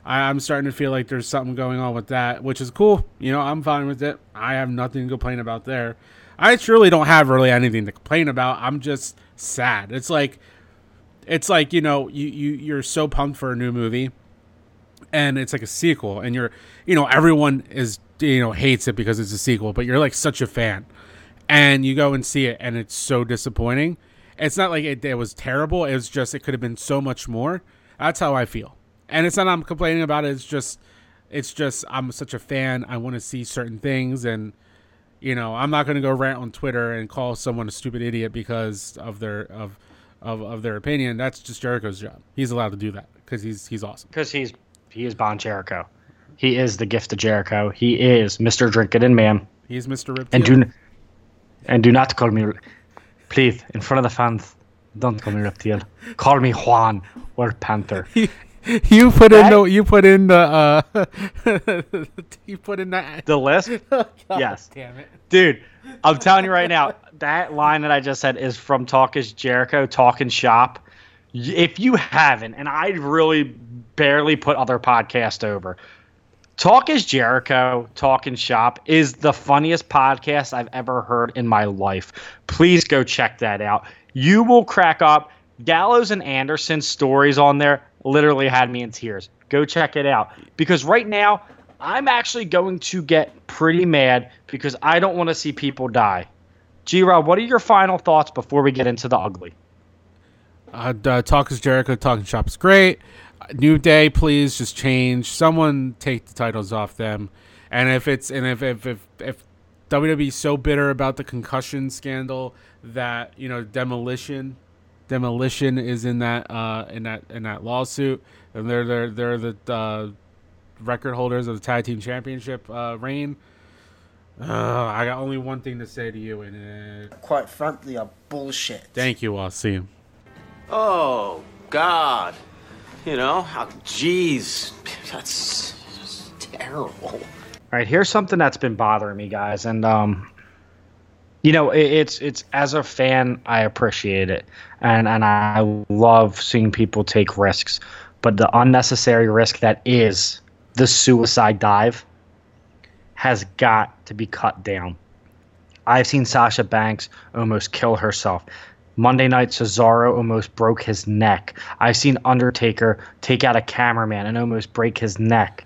I, I'm starting to feel like there's something going on with that, which is cool. You know, I'm fine with it. I have nothing to complain about there. I truly don't have really anything to complain about. I'm just sad. It's like, it's like you know, you you you're so pumped for a new movie, and it's like a sequel, and you're, you know, everyone is you know hates it because it's a sequel, but you're like such a fan, and you go and see it, and it's so disappointing. It's not like it, it was terrible. It was just it could have been so much more. That's how I feel, and it's not I'm complaining about it. It's just, it's just I'm such a fan. I want to see certain things, and you know I'm not going to go rant on Twitter and call someone a stupid idiot because of their of of, of their opinion. That's just Jericho's job. He's allowed to do that because he's he's awesome. Because he's he is Bon Jericho. He is the gift of Jericho. He is Mr. Drink It In Man. He's Mr. Rip. And do and do not call me please, in front of the fans, don't call me reptile. Call me Juan or Panther. you put in That- the you put in the uh you put in that The list? yes. damn it. Dude, I'm telling you right now, that line that I just said is from Talk is Jericho, Talking Shop. If you haven't, and I really barely put other podcasts over, Talk is Jericho, Talking Shop is the funniest podcast I've ever heard in my life. Please go check that out. You will crack up. Gallows and Anderson's stories on there literally had me in tears. Go check it out. Because right now, I'm actually going to get pretty mad because I don't want to see people die. G Rod, what are your final thoughts before we get into the ugly? Uh, the Talk is Jericho, Talking Shop is great. Uh, New Day, please just change. Someone take the titles off them. And if it's and if if if, if WWE's so bitter about the concussion scandal that you know demolition, demolition is in that uh in that in that lawsuit, and they're they're they're the uh, record holders of the tag team championship uh, reign. Uh, I got only one thing to say to you, and uh, quite frankly, are bullshit. thank you. I'll see you. Oh, God. You know, how, jeez. That's just terrible. All right, here's something that's been bothering me, guys, and um, you know, it, it's it's as a fan, I appreciate it, and and I love seeing people take risks, but the unnecessary risk that is the suicide dive has got to be cut down. I've seen Sasha Banks almost kill herself. Monday night, Cesaro almost broke his neck. I've seen Undertaker take out a cameraman and almost break his neck.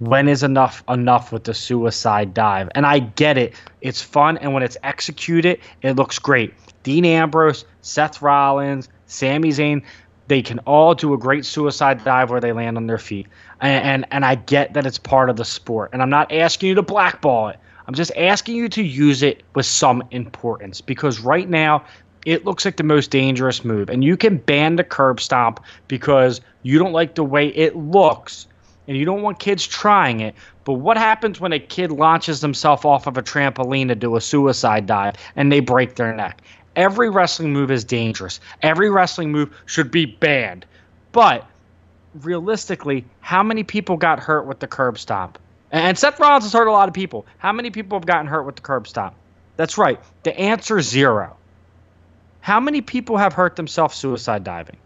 When is enough enough with the suicide dive? And I get it. It's fun, and when it's executed, it looks great. Dean Ambrose, Seth Rollins, Sami Zayn, they can all do a great suicide dive where they land on their feet. And, and and I get that it's part of the sport. And I'm not asking you to blackball it. I'm just asking you to use it with some importance because right now it looks like the most dangerous move. And you can ban the curb stomp because you don't like the way it looks and you don't want kids trying it. But what happens when a kid launches themselves off of a trampoline to do a suicide dive and they break their neck? Every wrestling move is dangerous. Every wrestling move should be banned. But realistically, how many people got hurt with the curb stomp? And Seth Rollins has hurt a lot of people. How many people have gotten hurt with the curb stomp? That's right. The answer is zero. How many people have hurt themselves suicide diving?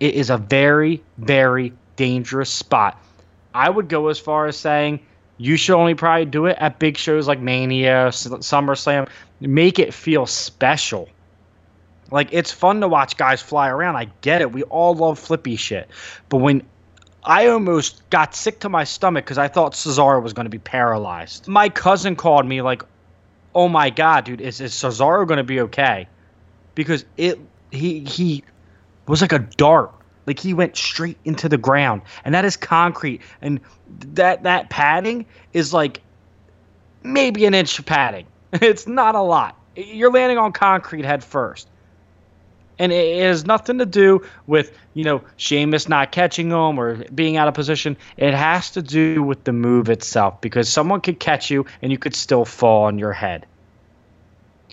It is a very, very dangerous spot. I would go as far as saying you should only probably do it at big shows like Mania, SummerSlam. Make it feel special. Like it's fun to watch guys fly around. I get it. We all love flippy shit. But when I almost got sick to my stomach because I thought Cesaro was going to be paralyzed. My cousin called me like, "Oh my god, dude, is, is Cesaro going to be okay?" because it he he was like a dart. Like he went straight into the ground, and that is concrete, and that that padding is like maybe an inch of padding. It's not a lot. You're landing on concrete head first. And it, has nothing to do with, you know, Sheamus not catching him or being out of position. It has to do with the move itself because someone could catch you and you could still fall on your head.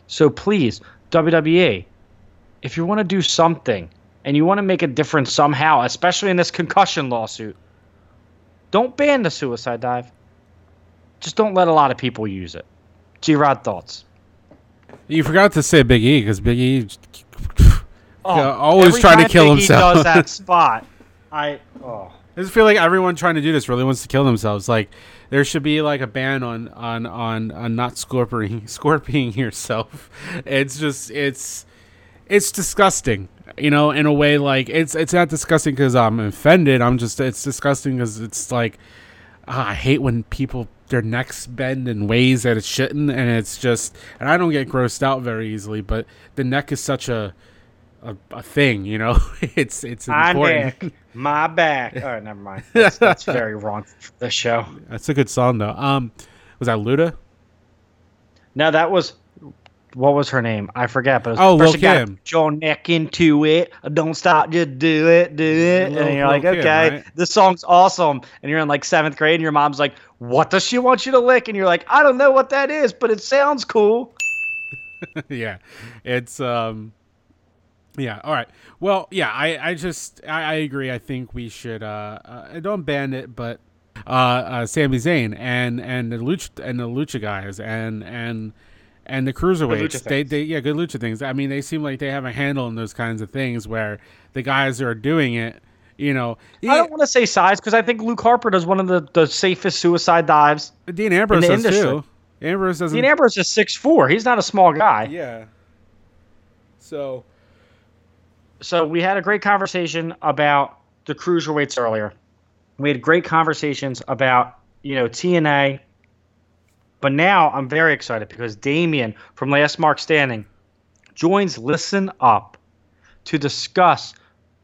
So please, WWE, if you want to do something and you want to make a difference somehow, especially in this concussion lawsuit, don't ban the suicide dive. Just don't let a lot of people use it. G Rod thoughts. You forgot to say Big E because Big E Oh, Yeah, always trying to kill Big E himself. does that spot. I oh. I just feel like everyone trying to do this really wants to kill themselves. Like there should be like a ban on on on, on not scorpioning scorpioning yourself. It's just it's it's disgusting. You know, in a way like it's it's not disgusting because I'm offended. I'm just it's disgusting because it's like ah, I hate when people their necks bend in ways that it shouldn't, and it's just and I don't get grossed out very easily, but the neck is such a a, a thing, you know. it's it's My important. neck, my back. oh never mind. That's, that's very wrong for the show. That's a good song though. Um, was that Luda? No, that was what was her name? I forget. But it was Oh, Lil' Kim. Put your neck into it. Don't stop. Just do it. Do it. Lil- and you're Lil' like, Kim, okay, right? this song's awesome. And you're in like seventh grade, and your mom's like, what does she want you to lick? And you're like, I don't know what that is, but it sounds cool. yeah, it's um, yeah. All right. Well, yeah. I I just I, I agree. I think we should uh, uh don't ban it, but uh, uh Sami Zayn and and the lucha and the lucha guys and and and the cruiserweights. They they yeah good lucha things. I mean, they seem like they have a handle on those kinds of things where the guys that are doing it. You know, I don't want to say size because I think Luke Harper does one of the, the safest suicide dives. Dean Ambrose the does industry. too. Ambrose doesn't. Dean Ambrose is six four. He's not a small guy. yeah. So so we had a great conversation about the cruiserweights earlier. We had great conversations about you know TNA, but now I'm very excited because Damien from Last Mark Standing joins Listen Up to discuss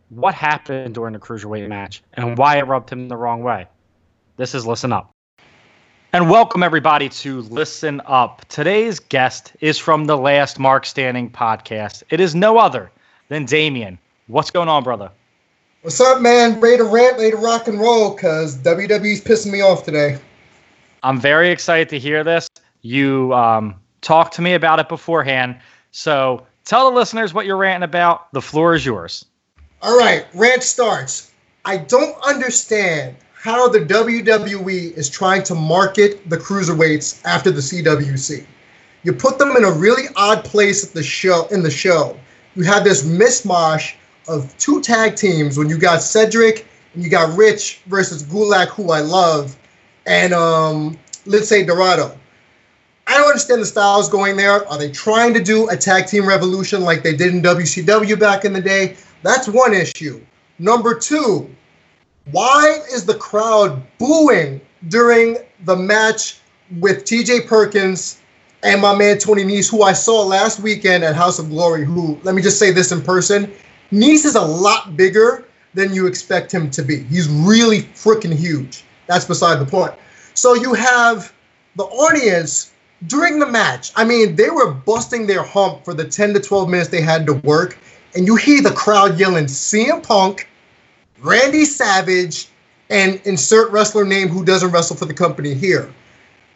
what happened during the cruiserweight match and why it rubbed him the wrong way. This is Listen Up. And welcome everybody to Listen Up. Today's guest is from the Last Mark Standing podcast. It is no other than Damien. What's going on, brother? What's up, man? Ready to rant, ready to rock and roll, because WWE's pissing me off today. I'm very excited to hear this. You um, talked to me about it beforehand. So tell the listeners what you're ranting about. The floor is yours. All right, rant starts. I don't understand how the WWE is trying to market the cruiserweights after the CWC. You put them in a really odd place at the show in the show. You have this mishmash of two tag teams when you got Cedric and you got Rich versus Gulak, who I love, and um, let's say Dorado. I don't understand the styles going there. Are they trying to do a tag team revolution like they did in WCW back in the day? That's one issue. Number two, why is the crowd booing during the match with TJ Perkins and my man Tony Nese, who I saw last weekend at House of Glory? Who, let me just say this in person Nese is a lot bigger than you expect him to be. He's really freaking huge. That's beside the point. So you have the audience during the match. I mean, they were busting their hump for the 10 to 12 minutes they had to work. And you hear the crowd yelling CM Punk, Randy Savage, and insert wrestler name who doesn't wrestle for the company here.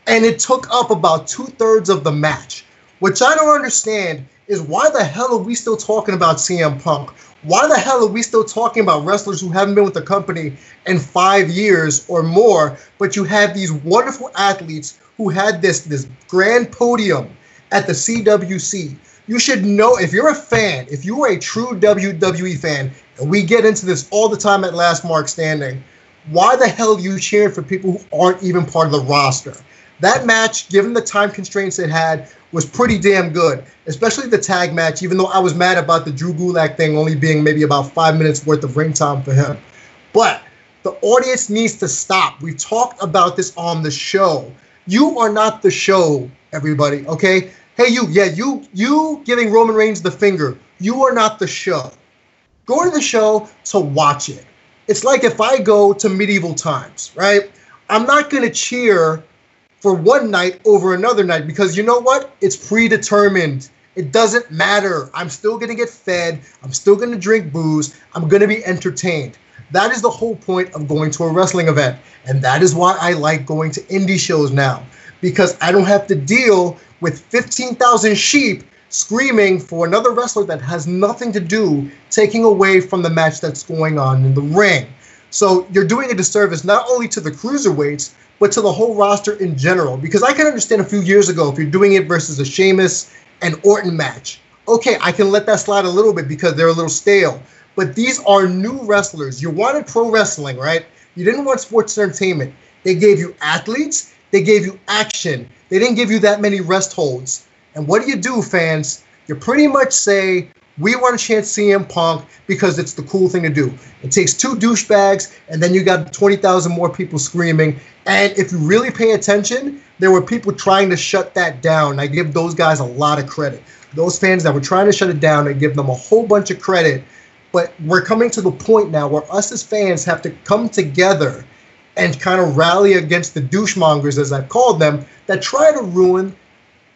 And it took up about two thirds of the match. Which I don't understand is why the hell are we still talking about CM Punk? Why the hell are we still talking about wrestlers who haven't been with the company in five years or more? But you have these wonderful athletes who had this this grand podium at the CWC. You should know if you're a fan, if you are a true WWE fan, and we get into this all the time at Last Mark Standing, why the hell are you cheering for people who aren't even part of the roster? That match, given the time constraints it had, was pretty damn good, especially the tag match, even though I was mad about the Drew Gulak thing only being maybe about five minutes worth of ring time for him. But the audience needs to stop. We've talked about this on the show. You are not the show, everybody, okay? Hey, you, yeah, you, you giving Roman Reigns the finger. you are not the show. Go to the show to watch it. It's like if I go to medieval times, right? I'm not going to cheer for one knight over another knight because you know what? It's predetermined. It doesn't matter. I'm still going to get fed. I'm still going to drink booze. I'm going to be entertained. That is the whole point of going to a wrestling event. And that is why I like going to indie shows now because I don't have to deal with 15,000 sheep screaming for another wrestler that has nothing to do taking away from the match that's going on in the ring. So you're doing a disservice not only to the cruiserweights, but to the whole roster in general. Because I can understand a few years ago if you're doing it versus a Sheamus and Orton match. Okay, I can let that slide a little bit because they're a little stale. But these are new wrestlers. You wanted pro wrestling, right? You didn't want sports entertainment. They gave you athletes, they gave you action. They didn't give you that many rest holds. And what do you do, fans? You pretty much say, we want to chance CM Punk because it's the cool thing to do. It takes two douchebags, and then you got 20,000 more people screaming. And if you really pay attention, there were people trying to shut that down. I give those guys a lot of credit. Those fans that were trying to shut it down, I give them a whole bunch of credit. But we're coming to the point now where us as fans have to come together and kind of rally against the douchemongers, as I've called them, that try to ruin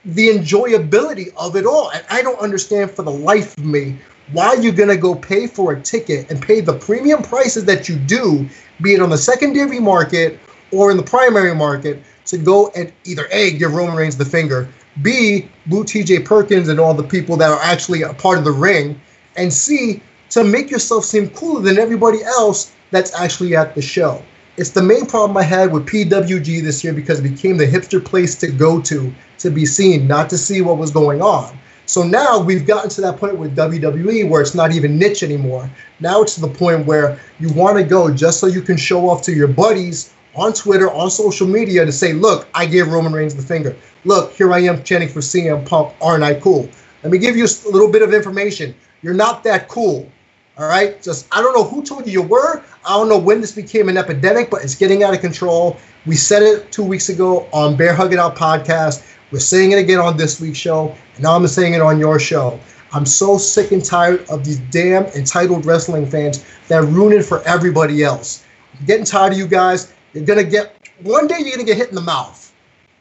the enjoyability of it all. And I don't understand for the life of me why you're going to go pay for a ticket and pay the premium prices that you do, be it on the secondary market or in the primary market, to go and either A, give Roman Reigns the finger, B, boo TJ Perkins and all the people that are actually a part of the ring, and C, to make yourself seem cooler than everybody else that's actually at the show. It's the main problem I had with PWG this year because it became the hipster place to go to to be seen, not to see what was going on. So now we've gotten to that point with WWE where it's not even niche anymore. Now it's to the point where you want to go just so you can show off to your buddies on Twitter, on social media to say, look, I gave Roman Reigns the finger. Look, here I am chanting for CM Punk. Aren't I cool? Let me give you a little bit of information. You're not that cool. All right. Just I don't know who told you you were. I don't know when this became an epidemic, but it's getting out of control. We said it two weeks ago on Bear Hug It Out podcast. We're saying it again on this week's show, and now I'm saying it on your show. I'm so sick and tired of these damn entitled wrestling fans that ruin it for everybody else. I'm getting tired of you guys. You're gonna get one day you're gonna get hit in the mouth,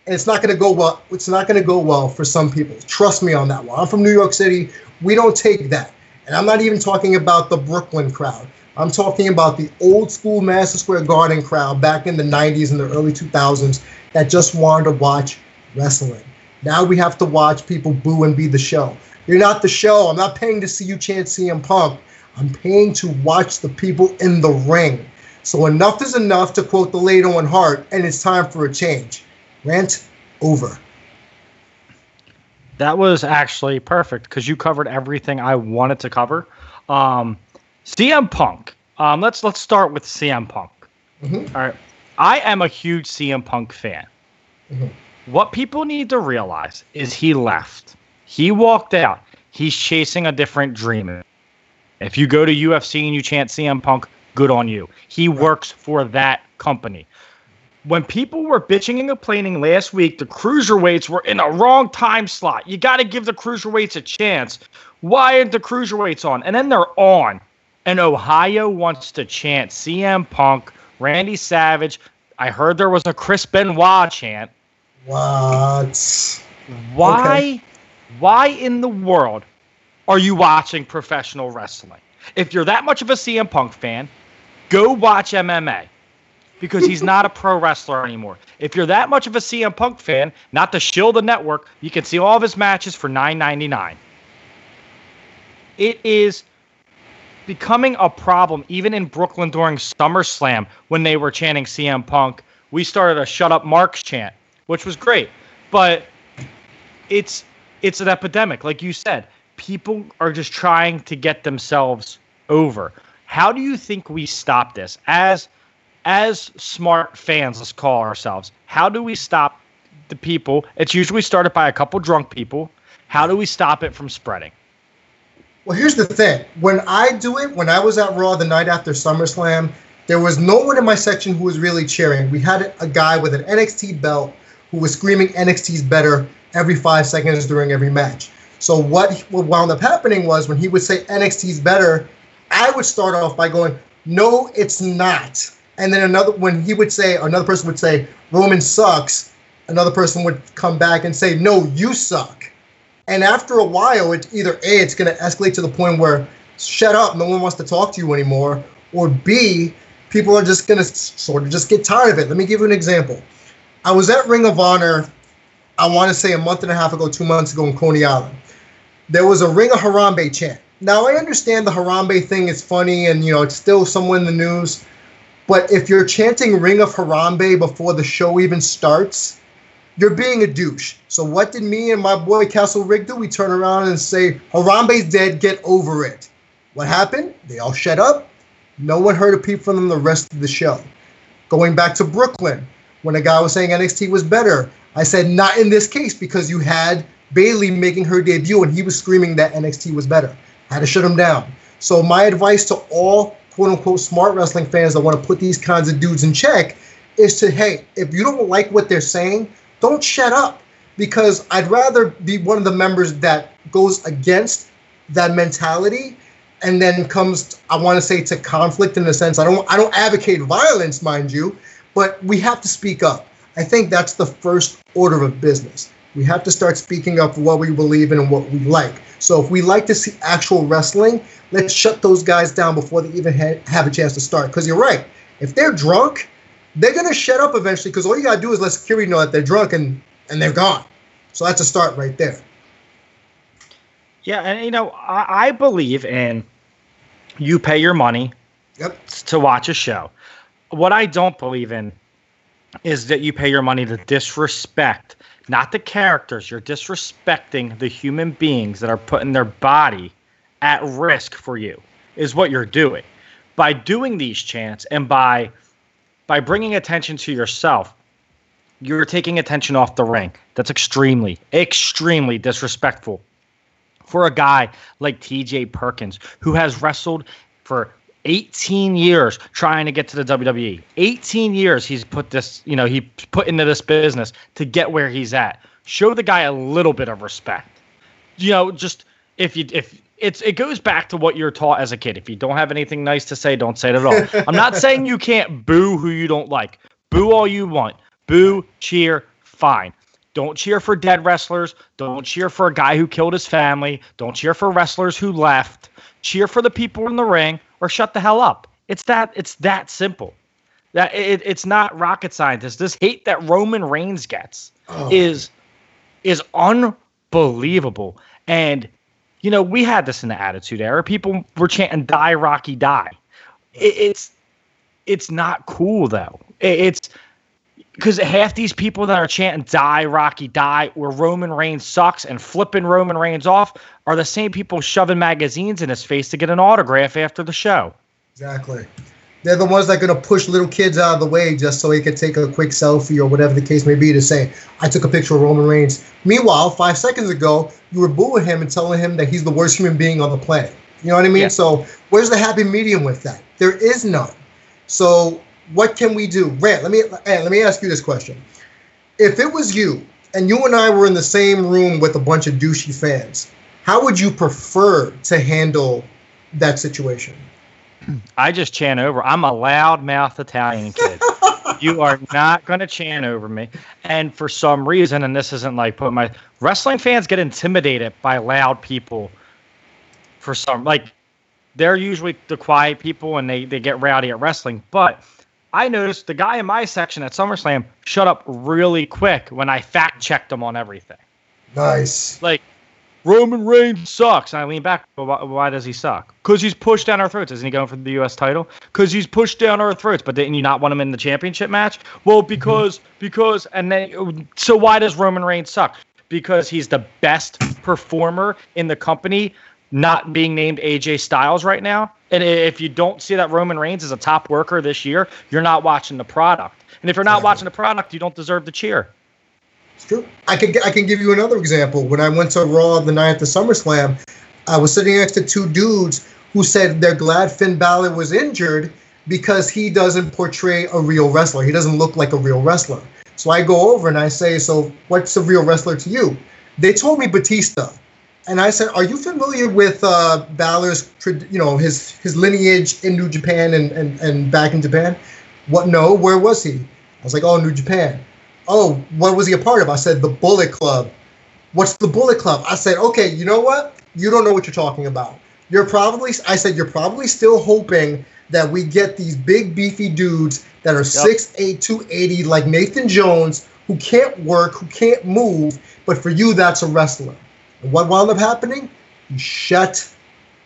and it's not gonna go well. It's not gonna go well for some people. Trust me on that one. I'm from New York City. We don't take that. And I'm not even talking about the Brooklyn crowd. I'm talking about the old school Madison Square Garden crowd back in the 90s and the early 2000s that just wanted to watch wrestling. Now we have to watch people boo and be the show. You're not the show. I'm not paying to see you chant CM Punk. I'm paying to watch the people in the ring. So enough is enough to quote the late Owen Hart, and it's time for a change. Rant over. That was actually perfect because you covered everything I wanted to cover. Um, CM Punk. Um, let's let's start with CM Punk. Mm-hmm. All right, I am a huge CM Punk fan. Mm-hmm. What people need to realize is he left. He walked out. He's chasing a different dream. If you go to UFC and you chant CM Punk, good on you. He works for that company when people were bitching and complaining last week, the cruiserweights were in a wrong time slot. You got to give the cruiserweights a chance. Why aren't the cruiserweights on? And then they're on. And Ohio wants to chant CM Punk, Randy Savage. I heard there was a Chris Benoit chant. What? Why? Okay. Why in the world are you watching professional wrestling? If you're that much of a CM Punk fan, go watch MMA because he's not a pro wrestler anymore. If you're that much of a CM Punk fan, not to shill the network, you can see all of his matches for $9.99. It is becoming a problem, even in Brooklyn during SummerSlam when they were chanting CM Punk. We started a "Shut Up, Marks" chant, which was great, but it's it's an epidemic, like you said. People are just trying to get themselves over. How do you think we stop this as as smart fans, let's call ourselves, how do we stop the people? It's usually started by a couple drunk people. How do we stop it from spreading? Well, here's the thing. When I do it, when I was at Raw the night after SummerSlam, there was no one in my section who was really cheering. We had a guy with an NXT belt who was screaming NXT's better every five seconds during every match. So what wound up happening was when he would say NXT's better, I would start off by going, "No, it's not." And then another when he would say another person would say Roman sucks, another person would come back and say, "No, you suck." And after a while, it either a it's going to escalate to the point where shut up, no one wants to talk to you anymore, or b people are just going to sort of just get tired of it. Let me give you an example. I was at Ring of Honor, I want to say a month and a half ago, two months ago in Coney Island. There was a Ring of Harambe chant. Now I understand the Harambe thing is funny and you know it's still somewhere in the news, but if you're chanting Ring of Harambe before the show even starts, you're being a douche. So what did me and my boy Castle Rick do? We turn around and say, Harambe's dead, get over it. What happened? They all shut up. No one heard a peep from them the rest of the show. Going back to Brooklyn, when a guy was saying NXT was better, I said, not in this case, because you had Bayley making her debut and he was screaming that NXT was better. I had to shut him down. So my advice to all quote unquote smart wrestling fans that want to put these kinds of dudes in check is to, hey, if you don't like what they're saying, don't shut up because I'd rather be one of the members that goes against that mentality and then comes I want to say to conflict in the sense I don't I don't advocate violence mind you but we have to speak up. I think that's the first order of business. We have to start speaking up for what we believe in and what we like. So if we like to see actual wrestling, let's shut those guys down before they even ha- have a chance to start. Because you're right. If they're drunk, they're gonna shut up eventually. Because all you gotta do is let security know that they're drunk and and they're gone. So that's a start right there. Yeah, and you know, I, I believe in you pay your money yep. to watch a show. What I don't believe in is that you pay your money to disrespect not the characters. You're disrespecting the human beings that are putting their body at risk for you. Is what you're doing by doing these chants and by by bringing attention to yourself. You're taking attention off the ring. That's extremely, extremely disrespectful for a guy like TJ Perkins, who has wrestled for 18 years trying to get to the WWE. 18 years he's put this, you know, he put into this business to get where he's at. Show the guy a little bit of respect. You know, just if you if it's it goes back to what you're taught as a kid. If you don't have anything nice to say, don't say it at all. I'm not saying you can't boo who you don't like. Boo all you want. Boo, cheer, fine. Don't cheer for dead wrestlers. Don't cheer for a guy who killed his family. Don't cheer for wrestlers who left. Cheer for the people in the ring or shut the hell up. It's that it's that simple. That it, it's not rocket scientist. This hate that Roman Reigns gets oh. is is unbelievable. And you know, we had this in the Attitude Era. People were chanting "Die Rocky Die." It, it's it's not cool though. It, it's because half these people that are chanting "Die Rocky Die" or Roman Reigns sucks and flipping Roman Reigns off are the same people shoving magazines in his face to get an autograph after the show. Exactly. They're the ones that are going to push little kids out of the way just so he can take a quick selfie or whatever the case may be to say, I took a picture of Roman Reigns. Meanwhile, five seconds ago, you were booing him and telling him that he's the worst human being on the planet. You know what I mean? Yeah. So, where's the happy medium with that? There is none. So, what can we do? Rant, let me let me ask you this question. If it was you and you and I were in the same room with a bunch of douchey fans, how would you prefer to handle that situation? I just chant over. I'm a loudmouth Italian kid. you are not going to chant over me. And for some reason, and this isn't like put my wrestling fans get intimidated by loud people. For some, like they're usually the quiet people and they they get rowdy at wrestling. But I noticed the guy in my section at SummerSlam shut up really quick when I fact checked him on everything. Nice. Like Roman Reigns sucks. And I lean back. Why, why does he suck? Because he's pushed down our throats. Isn't he going for the U.S. title? Because he's pushed down our throats. But didn't you not want him in the championship match? Well, because mm-hmm. because and then so why does Roman Reigns suck? Because he's the best performer in the company, not being named AJ Styles right now. And if you don't see that Roman Reigns is a top worker this year, you're not watching the product. And if you're not exactly. watching the product, you don't deserve to cheer. It's true. I can I can give you another example. When I went to Raw the night after SummerSlam, I was sitting next to two dudes who said they're glad Finn Balor was injured because he doesn't portray a real wrestler. He doesn't look like a real wrestler. So I go over and I say, "So what's a real wrestler to you?" They told me Batista. and I said, "Are you familiar with uh, Balor's, you know, his his lineage in New Japan and, and and back in Japan?" What? No. Where was he? I was like, "Oh, New Japan." Oh, what was he a part of? I said, "The Bullet Club." What's the Bullet Club? I said, "Okay, you know what? You don't know what you're talking about. You're probably," I said, "You're probably still hoping that we get these big beefy dudes that are six eight, two eighty, like Nathan Jones, who can't work, who can't move, but for you, that's a wrestler." And what wound up happening? You shut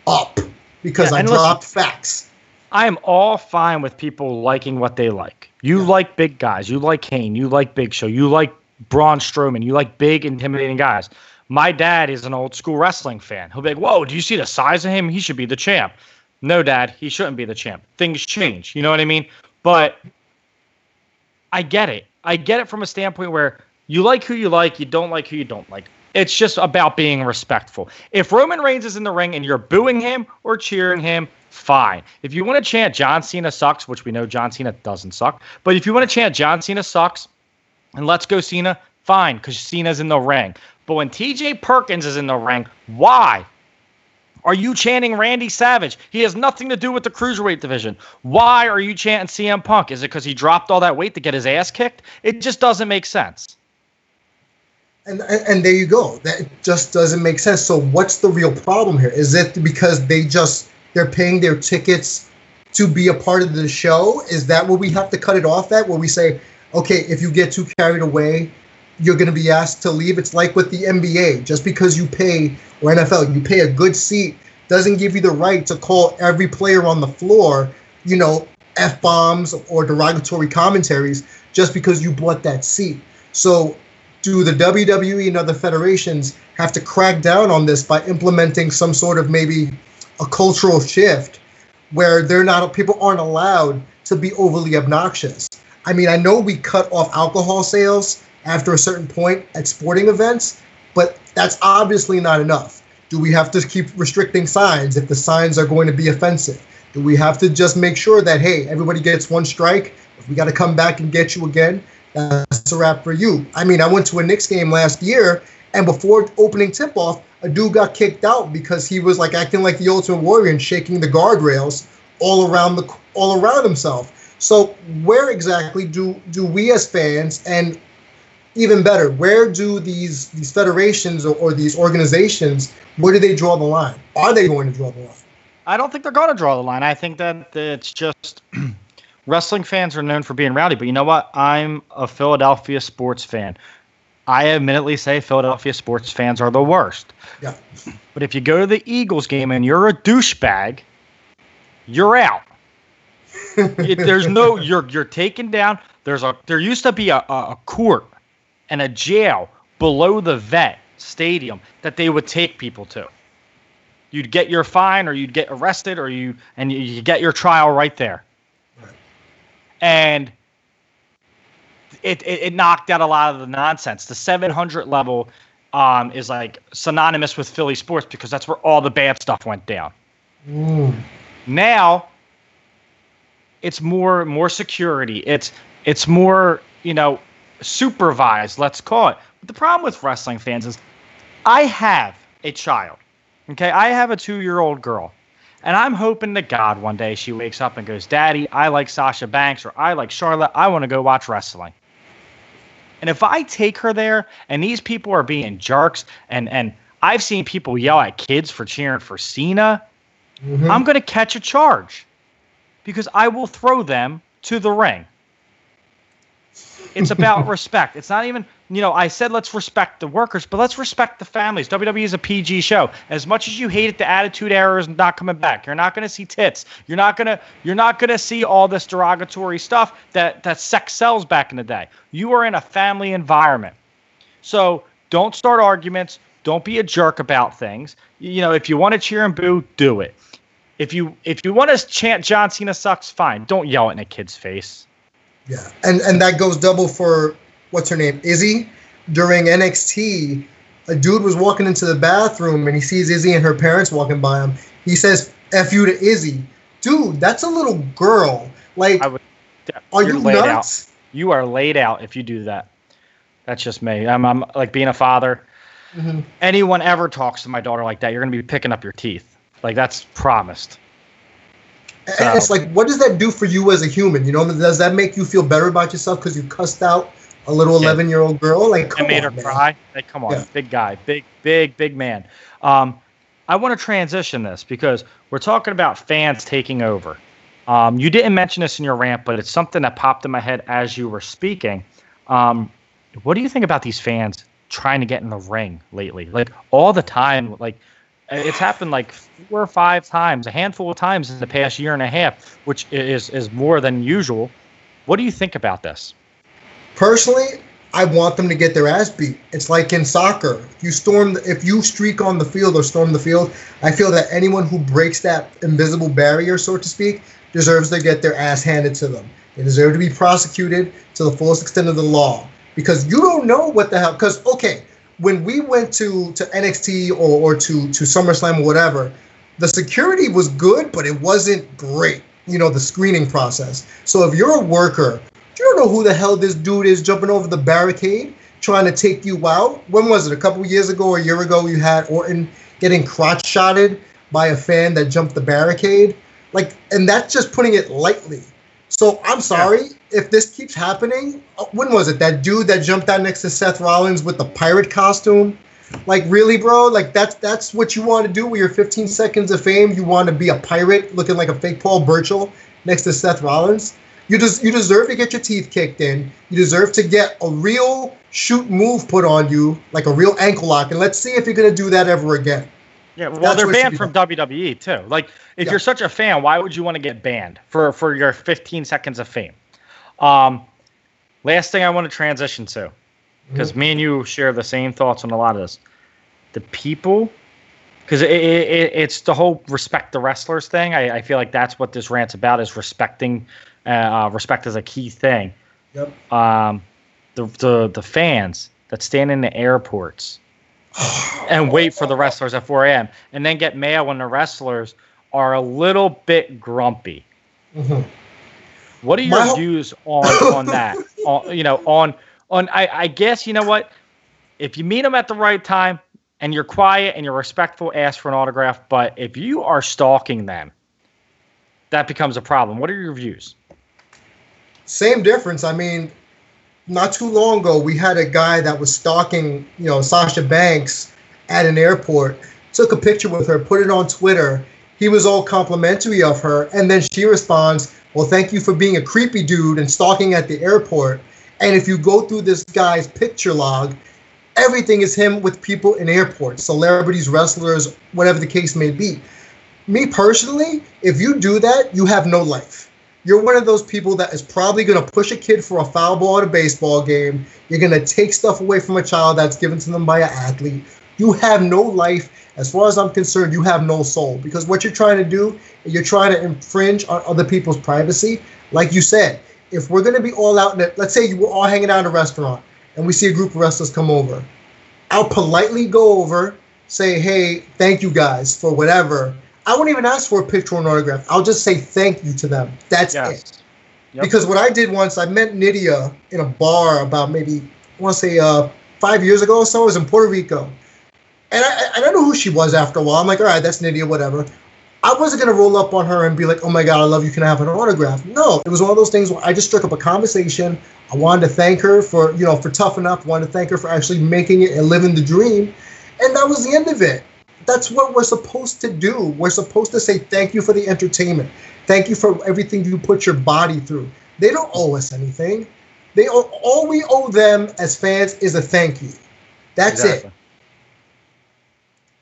up because Yeah, I and listen- dropped facts. I am all fine with people liking what they like. You like big guys. You like Kane. You like Big Show. You like Braun Strowman. You like big, intimidating guys. My dad is an old school wrestling fan. He'll be like, "Whoa, do you see the size of him? He should be the champ." No, Dad, he shouldn't be the champ. Things change. You know what I mean? But I get it. I get it from a standpoint where you like who you like, you don't like who you don't like. It's just about being respectful. If Roman Reigns is in the ring and you're booing him or cheering him, fine. If you want to chant John Cena sucks, which we know John Cena doesn't suck, but if you want to chant John Cena sucks and let's go Cena, fine, because Cena's in the ring. But when TJ Perkins is in the ring, why? Are you chanting Randy Savage? He has nothing to do with the cruiserweight division. Why are you chanting CM Punk? Is it because he dropped all that weight to get his ass kicked? It just doesn't make sense. And, and there you go. That just doesn't make sense. So what's the real problem here? Is it because they just they're paying their tickets to be a part of the show? Is that where we have to cut it off at? Where we say, okay, if you get too carried away, you're going to be asked to leave. It's like with the NBA. Just because you pay or NFL, you pay a good seat doesn't give you the right to call every player on the floor, you know, f bombs or derogatory commentaries just because you bought that seat. So do the WWE and other federations have to crack down on this by implementing some sort of maybe a cultural shift where they're not people aren't allowed to be overly obnoxious. I mean, I know we cut off alcohol sales after a certain point at sporting events, but that's obviously not enough. Do we have to keep restricting signs if the signs are going to be offensive? Do we have to just make sure that hey, everybody gets one strike? If we got to come back and get you again, that's a wrap for you. I mean, I went to a Knicks game last year, and before opening tip off, a dude got kicked out because he was like acting like the Ultimate Warrior and shaking the guardrails all around the all around himself. So where exactly do do we as fans and even better, where do these these federations or, or these organizations where do they draw the line? Are they going to draw the line? I don't think they're going to draw the line. I think that it's just wrestling fans are known for being rowdy. But you know what? I'm a Philadelphia sports fan. I admittedly say Philadelphia sports fans are the worst. Yeah. But if you go to the Eagles game and you're a douchebag, you're out. It- there's no you're you're taken down. There's a there used to be a, a, court and a jail below the vet stadium that they would take people to. You'd get your fine or you'd get arrested or you and you, you get your trial right there. And it, it, it knocked out a lot of the nonsense. The 700 level um, is like synonymous with Philly sports because that's where all the bad stuff went down. Now it's more more security. It's it's more you know supervised. Let's call it. But the problem with wrestling fans is, I have a child. Okay, I have a two year old girl. And I'm hoping to God one day she wakes up and goes, Daddy, I like Sasha Banks or I like Charlotte. I want to go watch wrestling. And if I take her there and these people are being jerks and, and I've seen people yell at kids for cheering for Cena, mm-hmm. I'm going to catch a charge because I will throw them to the ring. It's about respect. It's not even, you know, I said let's respect the workers, but let's respect the families. WWE is a PG show. As much as you hate it, the attitude era is not coming back. You're not going to see tits. You're not going to you're not going to see all this derogatory stuff that that sex sells back in the day. You are in a family environment. So, don't start arguments. Don't be a jerk about things. You know, if you want to cheer and boo, do it. If you if you want to chant John Cena sucks, fine. Don't yell it in a kid's face. Yeah, and and that goes double for what's her name, Izzy. During NXT, a dude was walking into the bathroom and he sees Izzy and her parents walking by him. He says, "F you to Izzy." Dude, that's a little girl. Like, I would. are you laid nuts? Out. You are laid out if you do that. That's just me. I'm, I'm like being a father. Mhm. anyone ever talks to my daughter like that, you're gonna be picking up your teeth. Like that's promised. And it's like, what does that do for you as a human? You know, does that make you feel better about yourself because you cussed out a little Yeah. 11 year old girl? Like, come I made on, her man. cry. Like, come on, Yeah. big guy, big, big, big man. Um, I want to transition this because we're talking about fans taking over. Um, you didn't mention this in your rant, but it's something that popped in my head as you were speaking. Um, what do you think about these fans trying to get in the ring lately? Like all the time, like it's happened like four or five times, a handful of times in the past year and a half, which is is more than usual. What do you think about this? Personally, I want them to get their ass beat. It's like in soccer. If you storm, if you streak on the field or storm the field, I feel that anyone who breaks that invisible barrier, so to speak, deserves to get their ass handed to them. They deserve to be prosecuted to the fullest extent of the law because you don't know what the hell. Because okay, when we went to to NXT or, or to to SummerSlam or whatever, the security was good, but it wasn't great. You know, the screening process. So if you're a worker, you don't know who the hell this dude is jumping over the barricade trying to take you out. When was it? A couple years ago or a year ago, you had Orton getting crotch shotted by a fan that jumped the barricade. Like, and that's just putting it lightly. So I'm sorry if this keeps happening. uh, When was it? That dude that jumped out next to Seth Rollins with the pirate costume. Like really, bro? Like that's that's what you want to do with your 15 seconds of fame. You want to be a pirate looking like a fake Paul Burchill next to Seth Rollins. You des- you deserve to get your teeth kicked in. You deserve to get a real shoot move put on you, like a real ankle lock. And let's see if you're gonna do that ever again. Yeah, well, That's they're banned from WWE too. Like, if Yeah. you're such a fan, why would you want to get banned for for your 15 seconds of fame? Um, last thing I want to transition to, because me and you share the same thoughts on a lot of this. The people, because it, it, it, it's the whole respect the wrestlers thing. I, I feel like that's what this rant's about is respecting. Uh, uh, respect is a key thing. Yep. Um, the the the fans that stand in the airports and wait for the wrestlers at 4 a.m. and then get mail when the wrestlers are a little bit grumpy. Mhm. What are your My views on on that? on, you know, on on I, I guess you know what? If you meet them at the right time and you're quiet and you're respectful, ask for an autograph. But if you are stalking them, that becomes a problem. What are your views? Same difference. I mean, not too long ago, we had a guy that was stalking, you know, Sasha Banks at an airport. Took a picture with her, put it on Twitter. He was all complimentary of her, and then she responds, "Well, thank you for being a creepy dude and stalking at the airport." And if you go through this guy's picture log, everything is him with people in airports, celebrities, wrestlers, whatever the case may be. Me personally, if you do that, you have no life. You're one of those people that is probably going to push a kid for a foul ball at a baseball game. You're going to take stuff away from a child that's given to them by an athlete. You have no life. As far as I'm concerned, you have no soul because what you're trying to do, you're trying to infringe on other people's privacy. Like you said, if we're going to be all out in let's say you were all hanging out in a restaurant and we see a group of wrestlers come over. I'll politely go over, say, hey, thank you guys for whatever. I won't even ask for a picture or an autograph. I'll just say thank you to them. That's it. Yep. Because what I did once, I met Nidia in a bar about maybe, I want to say uh, five years ago or so. It was in Puerto Rico. And I, I don't know who she was after a while. I'm like, all right, that's Nidia, whatever. I wasn't going to roll up on her and be like, oh my God, I love you. Can I have an autograph? No, it was one of those things where I just struck up a conversation. I wanted to thank her for, you know, for tough enough. I wanted to thank her for actually making it and living the dream. And that was the end of it. That's what we're supposed to do. We're supposed to say thank you for the entertainment. Thank you for everything you put your body through. They don't owe us anything. They owe, all we owe them as fans is a thank you. That's Exactly.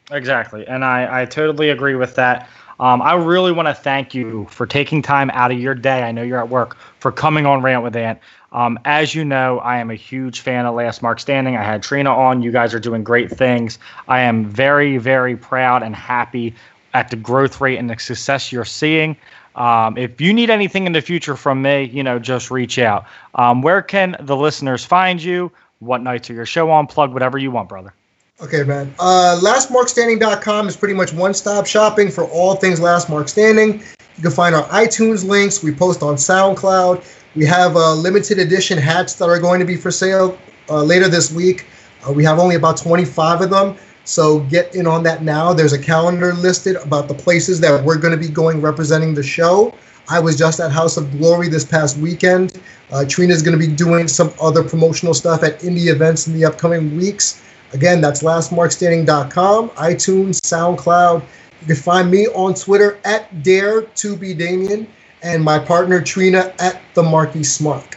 it. Exactly. And I, I totally agree with that. Um, I really want to thank you for taking time out of your day. I know you're at work for coming on Rant with Ant. Um, as you know, I am a huge fan of Last Mark Standing. I had Trina on. You guys are doing great things. I am very, very proud and happy at the growth rate and the success you're seeing. Um, if you need anything in the future from me, you know, just reach out. Um, where can the listeners find you? What nights are your show on? Plug whatever you want, brother. Okay, man. Uh, LastMarkStanding.com is pretty much one-stop shopping for all things Last Mark Standing. You can find our iTunes links. We post on SoundCloud. We have uh, limited edition hats that are going to be for sale uh, later this week. Uh, we have only about 25 of them. So get in on that now. There's a calendar listed about the places that we're going to be going representing the show. I was just at House of Glory this past weekend. Uh, Trina's going to be doing some other promotional stuff at indie events in the upcoming weeks. Again, that's lastmarkstanding.com, iTunes, SoundCloud. You can find me on Twitter at Dare to be Damien and my partner Trina at the Marky Smark.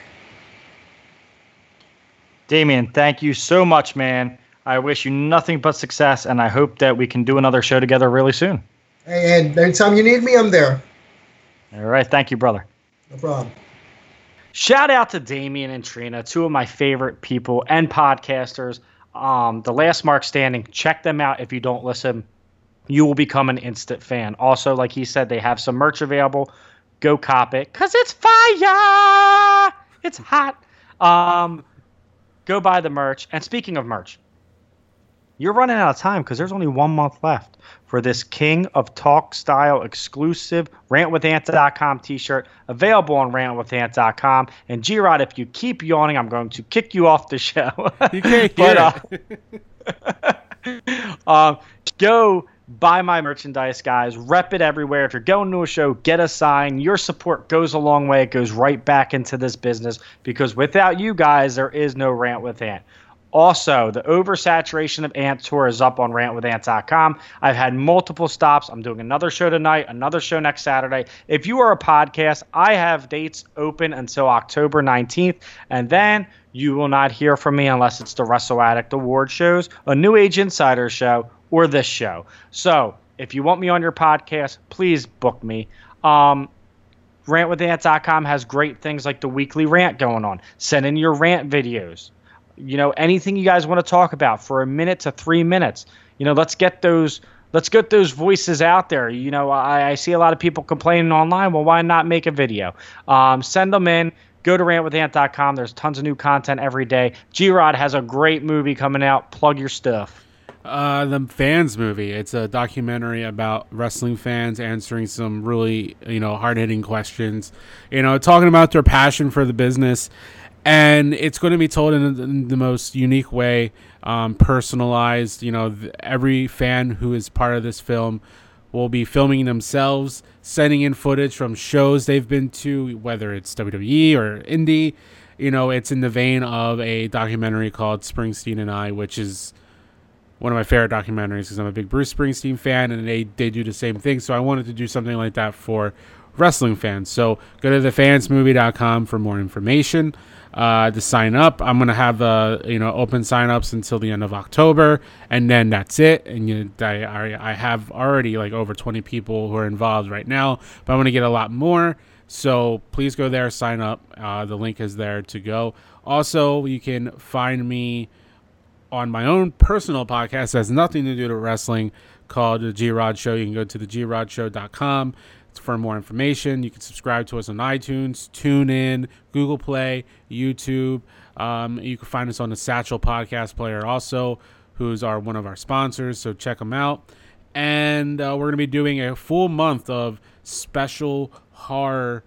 Damien, thank you so much, man. I wish you nothing but success, and I hope that we can do another show together really soon. And anytime you need me, I'm there. All right. Thank you, brother. No problem. Shout out to Damien and Trina, two of my favorite people and podcasters. Um, the Last Mark Standing, check them out if you don't listen. You will become an instant fan. Also, like he said, they have some merch available. Go cop it because it's fire. It's hot. Um, go buy the merch. And speaking of merch, you're running out of time because there's only one month left for this King of Talk style exclusive rantwithant.com t shirt available on rantwithant.com. And G Rod, if you keep yawning, I'm going to kick you off the show. You can't but, uh, um, go buy my merchandise, guys. Rep it everywhere. If you're going to a show, get a sign. Your support goes a long way. It goes right back into this business because without you guys, there is no Rant with Ant. Also, the oversaturation of Ant Tour is up on rantwithant.com. I've had multiple stops. I'm doing another show tonight, another show next Saturday. If you are a podcast, I have dates open until October 19th, and then you will not hear from me unless it's the Wrestle Addict Award shows, a New Age Insider show, or this show. So, if you want me on your podcast, please book me. Um, rantwithant.com has great things like the weekly rant going on. Send in your rant videos. You know, anything you guys want to talk about for a minute to three minutes. You know, let's get those let's get those voices out there. You know, I, I see a lot of people complaining online. Well, why not make a video? Um, send them in. Go to rantwithant.com. There's tons of new content every day. G Rod has a great movie coming out. Plug your stuff. Uh, the fans movie. It's a documentary about wrestling fans answering some really, you know, hard hitting questions. You know, talking about their passion for the business, and it's going to be told in, in the most unique way, um, personalized. You know, th- every fan who is part of this film will be filming themselves, sending in footage from shows they've been to, whether it's WWE or indie. You know, it's in the vein of a documentary called Springsteen and I, which is one of my favorite documentaries because I'm a big Bruce Springsteen fan, and they they do the same thing. So I wanted to do something like that for wrestling fans. So go to thefansmovie.com for more information. Uh, to sign up, I'm gonna have the you know open signups until the end of October, and then that's it. And you, I, I I have already like over 20 people who are involved right now, but I'm gonna get a lot more. So please go there, sign up. Uh, the link is there to go. Also, you can find me on my own personal podcast that has nothing to do with wrestling called the G Rod Show. You can go to the grodshow.com for more information. You can subscribe to us on iTunes, TuneIn, Google Play, YouTube. Um, you can find us on the Satchel Podcast Player also, who's our one of our sponsors. So check them out. And uh, we're going to be doing a full month of special horror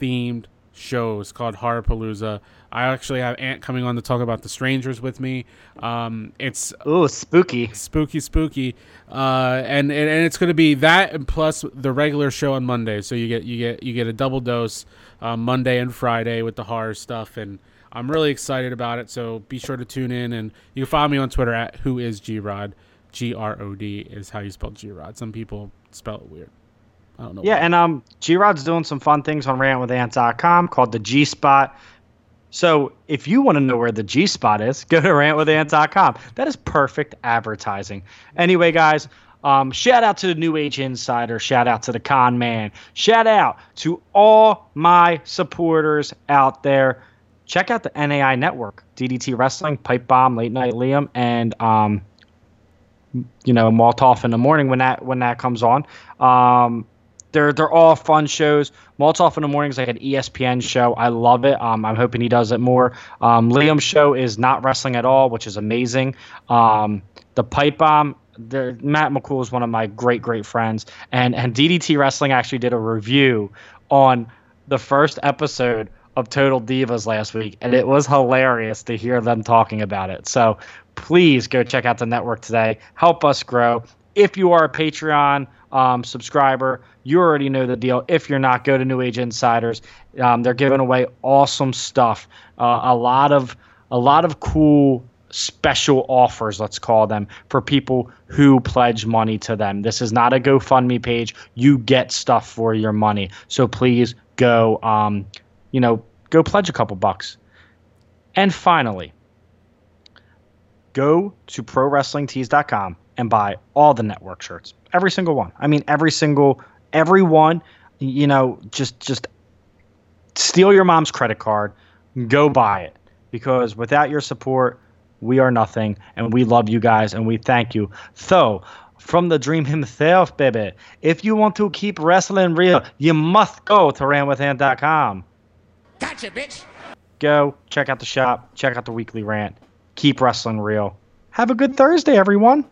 themed shows called Horror Palooza. I actually have Ant coming on to talk about The Strangers with me. Um, it's oh spooky, spooky, spooky, uh, and, and and it's going to be that and plus the regular show on Monday. So you get you get you get a double dose uh, Monday and Friday with the horror stuff, and I'm really excited about it. So be sure to tune in, and you can follow me on Twitter at who is G Rod. G R O D is how you spell G Rod. Some people spell it weird. I don't know. Yeah, and um, G Rod's doing some fun things on rantwithant.com called the G Spot. So if you want to know where the G spot is, go to rantwithant.com. That is perfect advertising. Anyway, guys, um, shout out to the New Age Insider. Shout out to the Con Man. Shout out to all my supporters out there. Check out the NAI Network, DDT Wrestling, Pipe Bomb, Late Night Liam, and um, you know Maltoff in the morning when that when that comes on. Um, they're they're all fun shows. Maltoff in the morning is like an ESPN show. I love it. Um, I'm hoping he does it more. Um, Liam's show is not wrestling at all, which is amazing. Um, the Pipe Bomb. Matt McCool is one of my great great friends, and and DDT Wrestling actually did a review on the first episode of Total Divas last week, and it was hilarious to hear them talking about it. So please go check out the network today. Help us grow. If you are a Patreon um, subscriber, you already know the deal. If you're not, go to New Age Insiders. Um, they're giving away awesome stuff. Uh, a lot of a lot of cool special offers, let's call them, for people who pledge money to them. This is not a GoFundMe page. You get stuff for your money. So please go, um, you know, go pledge a couple bucks. And finally, go to prowrestlingtees.com and buy all the network shirts. Every single one. I mean, every single, every one, you know, just, just steal your mom's credit card, go buy it. Because without your support, we are nothing, and we love you guys, and we thank you. So, from the dream himself, baby, if you want to keep wrestling real, you must go to rantwithant.com. Gotcha, bitch. Go check out the shop, check out the weekly rant. Keep wrestling real. Have a good Thursday, everyone.